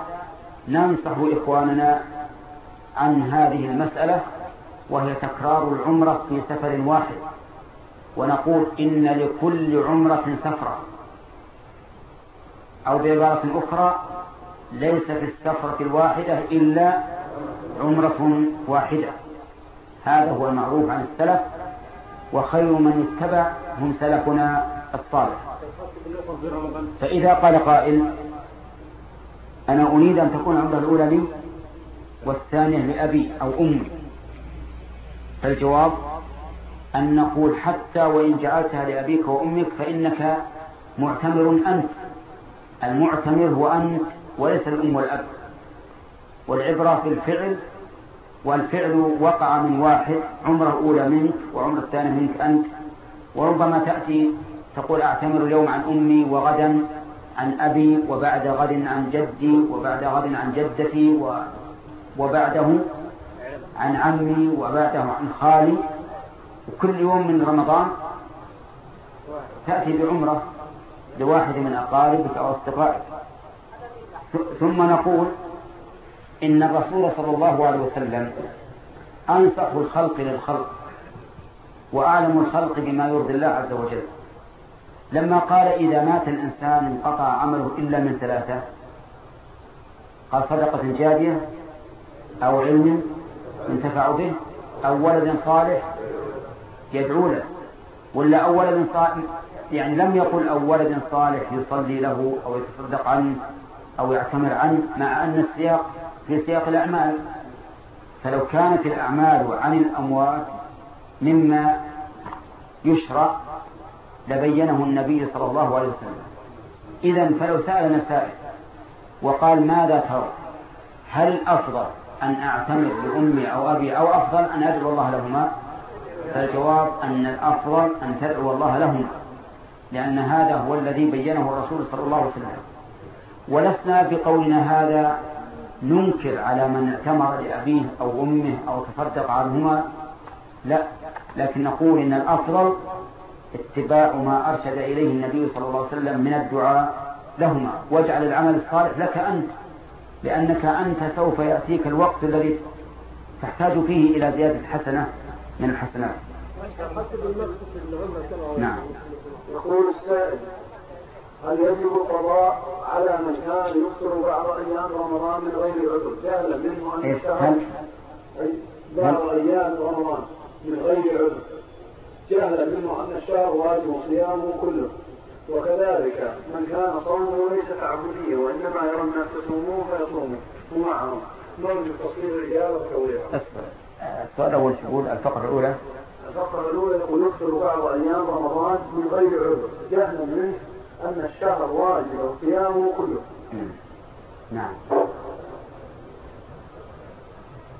Speaker 1: ننصح إخواننا عن هذه المسألة وهي تكرار العمرة في سفر واحد. ونقول إن لكل عمرة سفرة. أو بعبارة أخرى ليس في السفرة الواحدة إلا عمرة واحدة. هذا هو المعروف عن السلف وخير من اتبع هم سلفنا الصالح. فإذا قال قائل أنا أريد أن تكون العمرة الأولى لي والثانية لأبي أو أمي؟ فالجواب أن نقول حتى وإن جعلتها لأبيك وأمك فإنك معتمر أنت. المعتمر هو أنت. وليس الأم والأب. والعبرة في الفعل والفعل وقع من واحد عمرة الأولى منك وعمر الثاني منك أنت. وربما تأتي تقول أعتمر اليوم عن أمي وغدا عن أبي وبعد غد عن جدي وبعد غد عن جدتي وبعده عن عمي وبعده عن خالي. وكل يوم من رمضان تأتي بعمرة لواحد من أقاربك أو أصدقائك. ثم نقول إن الرسول صلى الله عليه وسلم أنصح الخلق للخلق وأعلم الخلق بما يرضي الله عز وجل. لما قال إذا مات الإنسان انقطع عمله إلا من ثلاثة قال صدقة جارية أو علم ينتفع به أو ولد صالح يدعو له ولا أو ولد صالح يعني لم يقل أو ولد صالح يصلي له أو يتصدق عنه. أو يعتمر عنه مع أن السياق في سياق الأعمال. فلو كانت الأعمال عن الأموات مما يشرع لبينه النبي صلى الله عليه وسلم. إذا فلو سألنا سائل وقال ماذا ترى؟ هل الأفضل أن أعتمد بأمي أو أبي أو أفضل أن أدعو الله لهما؟ فالجواب أن الأفضل أن تدعو الله لهما لأن هذا هو الذي بينه الرسول صلى الله عليه وسلم. ولسنا بقولنا هذا ننكر على من اعتمر لأبيه أو أمه أو تصدق عنهما. لا لكن نقول إن الأفضل اتباع ما أرشد إليه النبي صلى الله عليه وسلم من الدعاء لهما. واجعل العمل الصالح لك أنت لأنك أنت سوف يأتيك الوقت الذي تحتاج فيه إلى زيادة حسنة من الحسنات. نعم.
Speaker 3: يقول السائل هل يجب القضاء على من كان يفطر بعض أيام رمضان من غير عذر جهلا منه أن الشهر بعض أيام رمضان من غير عذر جهلا منه أن الشهر واجب صيامه كله. وكذلك من كان صومه ليس تعبديا وإنما يرى الناس يصومون فيصوموا ومعهم نرجو تفصيل الإجابة وتوضيحها.
Speaker 1: السؤال الأول يقول الفقرة الأولى.
Speaker 3: الفقرة الأولى يقول يفطر بعض أيام رمضان من غير عذر جهلا منه أن الشهر واجب وصيامه كله.
Speaker 1: نعم.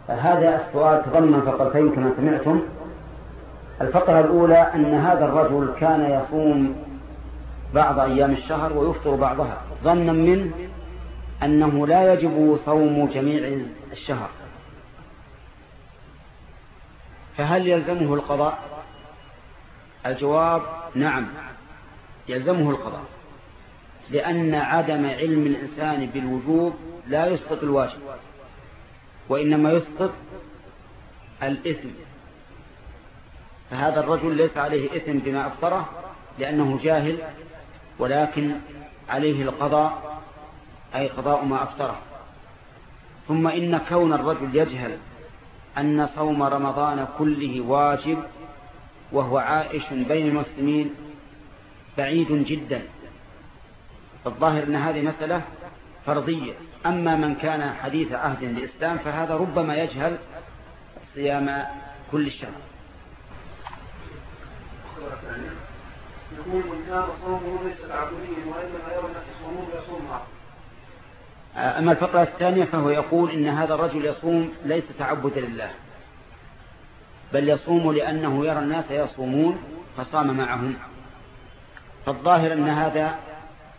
Speaker 1: هذا السؤال تضمن فقرتين كما سمعتم. الفقرة الأولى أن هذا الرجل كان يصوم بعض أيام الشهر ويفطر بعضها. ظنا منه أنه لا يجب صوم جميع الشهر. فهل يلزمه القضاء؟ الجواب نعم. يلزمه القضاء لأن عدم علم الإنسان بالوجوب لا يسقط الواجب وإنما يسقط الإثم. فهذا الرجل ليس عليه إثم بما أفطره لأنه جاهل ولكن عليه القضاء أي قضاء ما أفطره. ثم إن كون الرجل يجهل أن صوم رمضان كله واجب وهو عائش بين المسلمين بعيد جدا. الظاهر أن هذه مسألة فرضية. أما من كان حديث عهد للإسلام فهذا ربما يجهل صيام كل الشهر.
Speaker 3: كان صومه ليس وإنما يرى الناس
Speaker 1: أما الفقرة الثانية فهو يقول إن هذا الرجل يصوم ليس تعبدا لله بل يصوم لأنه يرى الناس يصومون فصام معهم. فالظاهر أن هذا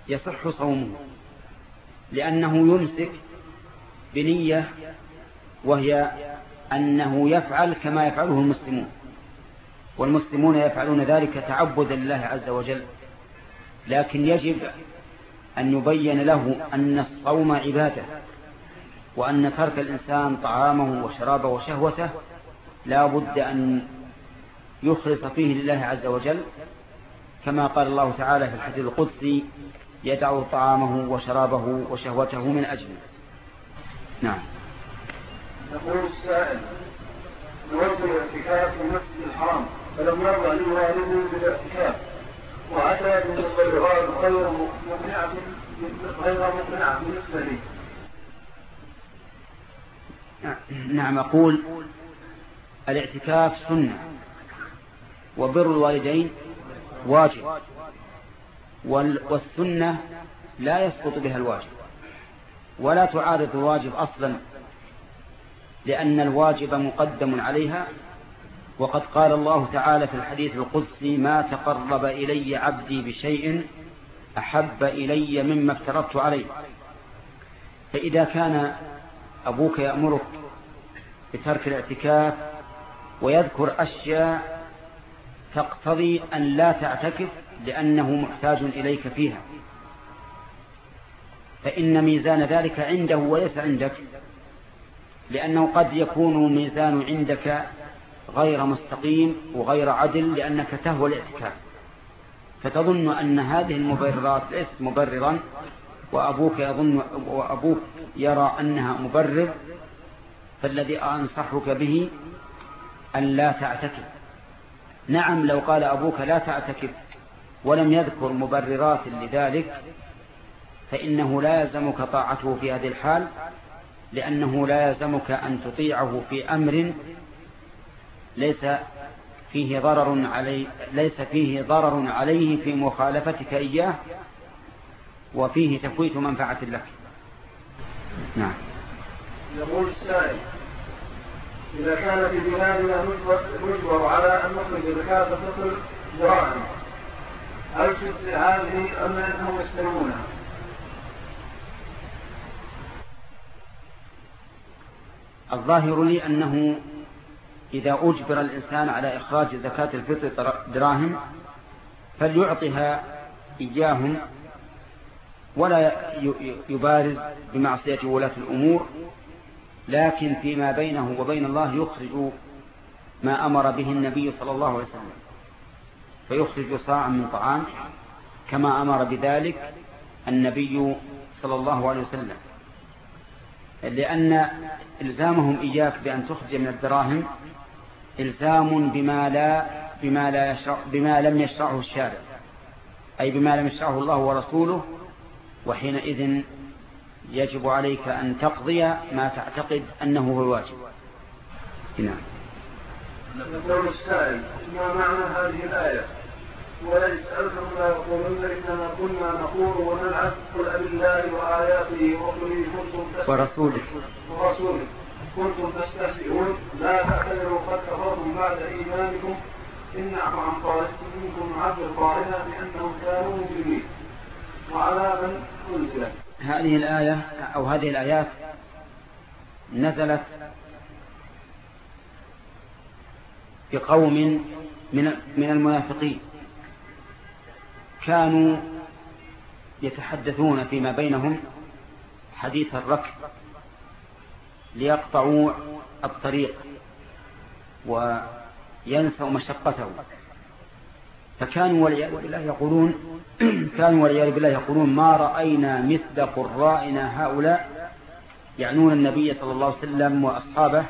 Speaker 1: يصح صومه لأنه يمسك بنية وهي أنه يفعل كما يفعله المسلمون والمسلمون يفعلون ذلك تعبدا لله عز وجل. لكن يجب أن يبين له أن الصوم عبادة وأن ترك الإنسان طعامه وشرابه وشهوته لا بد أن يخلص فيه لله عز وجل كما قال الله تعالى في الحديث القدسي يدع طعامه وشرابه وشهوته من أجله. نعم.
Speaker 3: يقول السائل نود الاعتكاف في المسجد الحرام فلم يرضى لي والده بالاعتكاف. وأتى بمصدرات غير مقنعة غير مقنعة بالنسبة لي.
Speaker 1: نعم أقول الاعتكاف سنة. وبر الوالدين واجب. والسنة لا يسقط بها الواجب. ولا تعارض الواجب أصلا لأن الواجب مقدم عليها. وقد قال الله تعالى في الحديث القدسي ما تقرب إلي عبدي بشيء أحب إلي مما افترضت عليه. فإذا كان أبوك يأمرك بترك الاعتكاف ويذكر أشياء تقتضي أن لا تعتكف لأنه محتاج إليك فيها. فإن ميزان ذلك عنده وليس عندك لأنه قد يكون ميزان عندك غير مستقيم وغير عدل لأنك تهوى الاعتكاف. فتظن أن هذه المبررات ليست مبررا وأبوك يظن وأبوك يرى أنها مبرر فالذي أنصحك به أن لا تعتكف. نعم لو قال أبوك لا تعتكف ولم يذكر مبررات لذلك فإنه لا يلزمك طاعته في هذه الحال لأنه لا يلزمك أن تطيعه في أمر ليس فيه ضرر علي ليس فيه ضرر عليه في مخالفتك إياه وفيه تفويت منفعة لك. نعم.
Speaker 3: يقول السائل إذا كان في بلادنا نجبر على أن نخرج زكاة الفطر دراهم هل تجزي هذه أم أنهم يستلمونها؟
Speaker 1: الظاهر لي أنه إذا أجبر الإنسان على إخراج زكاة الفطر دراهم فليعطها إياهم ولا يبارز بمعصية ولاة الأمور لكن فيما بينه وبين الله يخرج ما أمر به النبي صلى الله عليه وسلم. فيخرج صاعا من طعام كما أمر بذلك النبي صلى الله عليه وسلم. لأن إلزامهم إياك بأن تخرج من الدراهم إلزام بما لا بما لا يشرع بما لم يشرعه الشارع. أي بما لم يشرعه الله ورسوله وحينئذ يجب عليك أن تقضي ما تعتقد أنه هو الواجب.
Speaker 3: نعم. يقول السائل ما معنى هذه الآية؟ ولئن سألتهم لا يقولون إنما كنا نخوض ونلعب قل أب الله وآياته ورسوله كنتم
Speaker 1: ورسوله.
Speaker 3: ورسوله. كنتم تستهزئون؟ لا تعتذروا قد كفرتم بعد إيمانكم. إن نعفو عن طائفة منكم نعذب طائفة بأنهم كانوا مجرمين. وعلى من أنزلت.
Speaker 1: هذه الآية أو هذه الآيات نزلت بقوم من من المنافقين. كانوا يتحدثون فيما بينهم حديث الركب ليقطعوا الطريق وينسوا مشقته. فكانوا بالله يقولون كانوا والعياذ بالله يقولون ما رأينا مثل قرائنا هؤلاء يعنون النبي صلى الله عليه وسلم وأصحابه.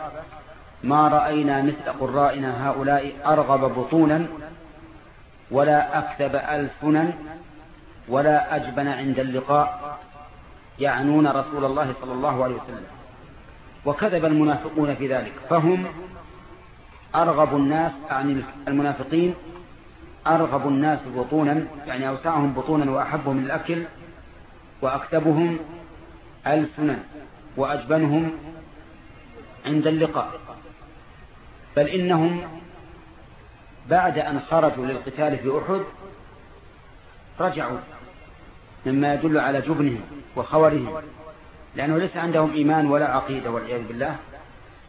Speaker 1: ما رأينا مثل قرائنا هؤلاء أرغب بطونا ولا أكذب ألسنا ولا أجبن عند اللقاء يعنون رسول الله صلى الله عليه وسلم. وكذب المنافقون في ذلك. فهم أرغب الناس عن المنافقين أرغب الناس بطونا يعني أوسعهم بطونا وأحبهم الأكل وأكتبهم ألسنا وأجبنهم عند اللقاء. بل إنهم بعد أن خرجوا للقتال في أحد رجعوا مما يدل على جبنهم وخورهم لأنه ليس عندهم إيمان ولا عقيدة والعياذ بالله.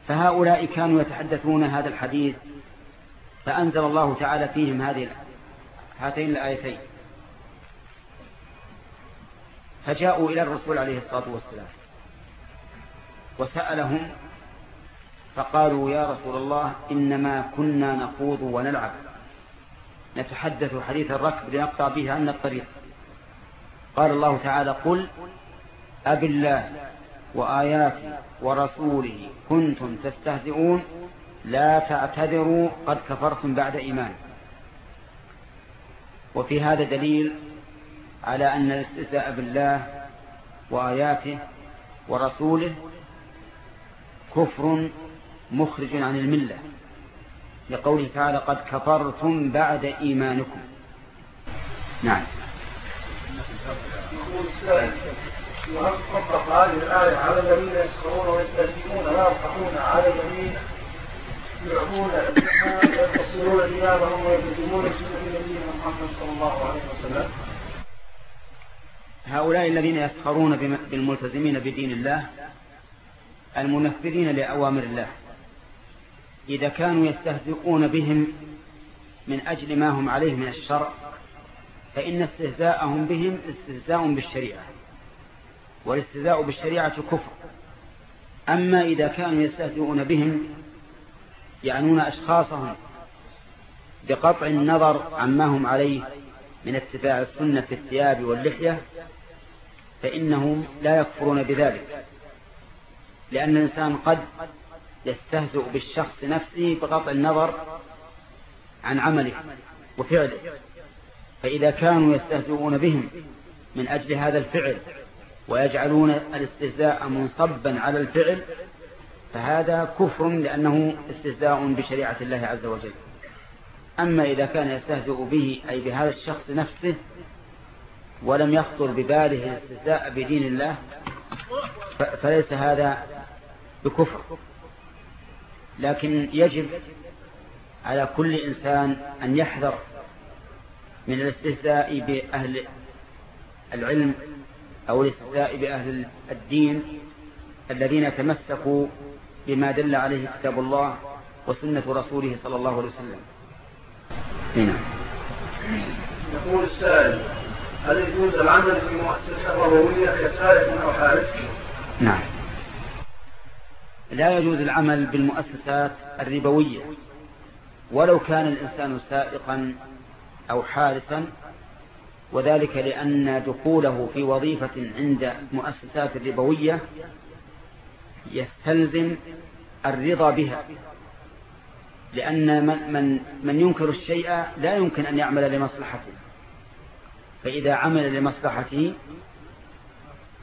Speaker 1: فهؤلاء كانوا يتحدثون هذا الحديث فأنزل الله تعالى فيهم هذه هاتين الآيتين. فجاءوا إلى الرسول عليه الصلاة والسلام. وسألهم فقالوا يا رسول الله إنما كنا نخوض ونلعب. نتحدث حديث الركب لنقطع به عن الطريق. قال الله تعالى قل أب الله وآياته ورسوله كنتم تستهزئون لا تعتذروا قد كفرتم بعد إيمان وفي هذا دليل على أن الاستهزاء بالله وآياته ورسوله كفر مخرج عن الملة لقوله تعالى قد كفرتم بعد إيمانكم. نعم.
Speaker 3: وهل تطبق هذه الآية على الذين يسخرون ويستهزئون ويرفعون على الذين يعطون ويفصلون ثيابهم ويلتزمون
Speaker 1: هؤلاء الذين يسخرون بالملتزمين بدين الله المنفذين لأوامر الله. إذا كانوا يستهزئون بهم من أجل ما هم عليه من الشرع فإن استهزاءهم بهم استهزاء بالشريعة. والاستهزاء بالشريعة كفر. أما إذا كانوا يستهزئون بهم يعنون أشخاصهم بقطع النظر عما هم عليه من اتباع السنة في الثياب واللحية فإنهم لا يكفرون بذلك لأن الإنسان قد يستهزئ بالشخص نفسه بقطع النظر عن عمله وفعله فإذا كانوا يستهزئون بهم من أجل هذا الفعل ويجعلون الاستهزاء منصبا على الفعل فهذا كفر لأنه استهزاء بشريعة الله عز وجل. أما إذا كان يستهزئ به أي بهذا الشخص نفسه ولم يخطر بباله الاستهزاء بدين الله فليس هذا بكفر. لكن يجب على كل إنسان أن يحذر من الاستهزاء بأهل العلم أو الاستهزاء بأهل الدين الذين تمسكوا بما دل عليه كتاب الله وسنة رسوله صلى الله عليه وسلم.
Speaker 3: هنا يقول السائل هل يجوز العمل في مؤسسة ربوية كسائق أو حارس؟
Speaker 1: نعم. لا يجوز العمل بالمؤسسات الربوية ولو كان الإنسان سائقا أو حارسا وذلك لأن دخوله في وظيفة عند مؤسسات الربوية يستلزم الرضا بها. لأن من, من, ينكر الشيء لا يمكن أن يعمل لمصلحته. فإذا عمل لمصلحته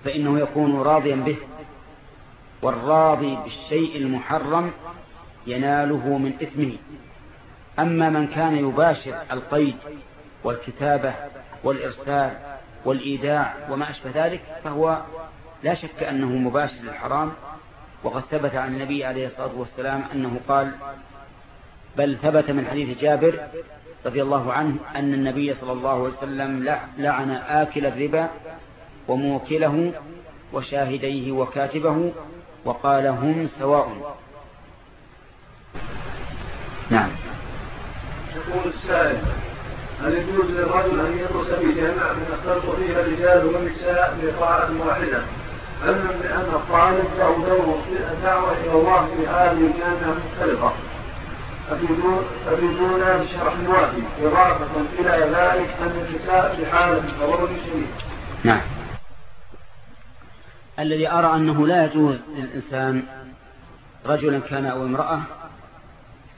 Speaker 1: فإنه يكون راضيا به والراضي بالشيء المحرم يناله من إثمه. أما من كان يباشر القيد والكتابة والإرسال والإيداع وما أشبه ذلك فهو لا شك أنه مباشر للحرام. وقد ثبت عن النبي عليه الصلاة والسلام أنه قال بل ثبت من حديث جابر رضي الله عنه أن النبي صلى الله عليه وسلم لعن آكل الربا وموكله وشاهديه وكاتبه وقال هم سواء.
Speaker 3: نعم. يقول السائل هل يجوز للرجل أن يدرس في جامعة يختلط فيها الرجال والنساء بقاعة واحدة؟ علما بأن الطالب له دور إلى الله في هذه الجامعة المختلفة. أفيدونا بشرح وافي إضافة إلى ذلك أن النساء في حالة تضرر شديد.
Speaker 1: نعم. الذي أرى أنه لا يجوز للإنسان رجلا كان أو امرأة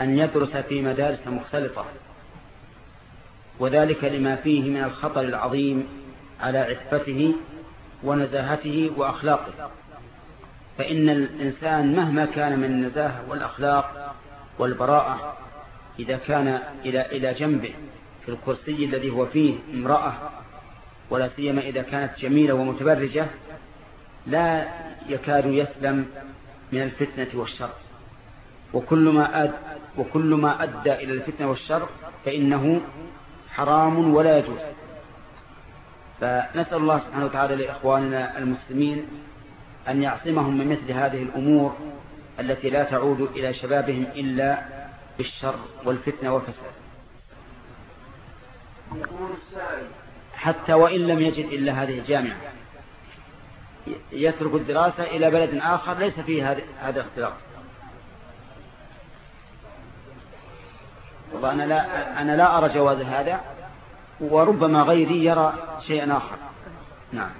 Speaker 1: أن يدرس في مدارس مختلطة وذلك لما فيه من الخطر العظيم على عفته ونزاهته وأخلاقه فإن الإنسان مهما كان من النزاهة والأخلاق والبراءة إذا كان إلى إلى جنبه في الكرسي الذي هو فيه امرأة ولا سيما إذا كانت جميلة ومتبرجة لا يكاد يسلم من الفتنة والشر. وكل ما أد وكل ما أدى إلى الفتنة والشر فإنه حرام ولا يجوز. فنسأل الله سبحانه وتعالى لإخواننا المسلمين أن يعصمهم من مثل هذه الأمور التي لا تعود إلى شبابهم إلا بالشر والفتنة والفساد. حتى وإن لم يجد إلا هذه الجامعة. يترك الدراسة إلى بلد آخر ليس فيه هذا الاختلاط والله أنا لا, أنا لا أرى جواز هذا وربما غيري يرى شيئا آخر. نعم.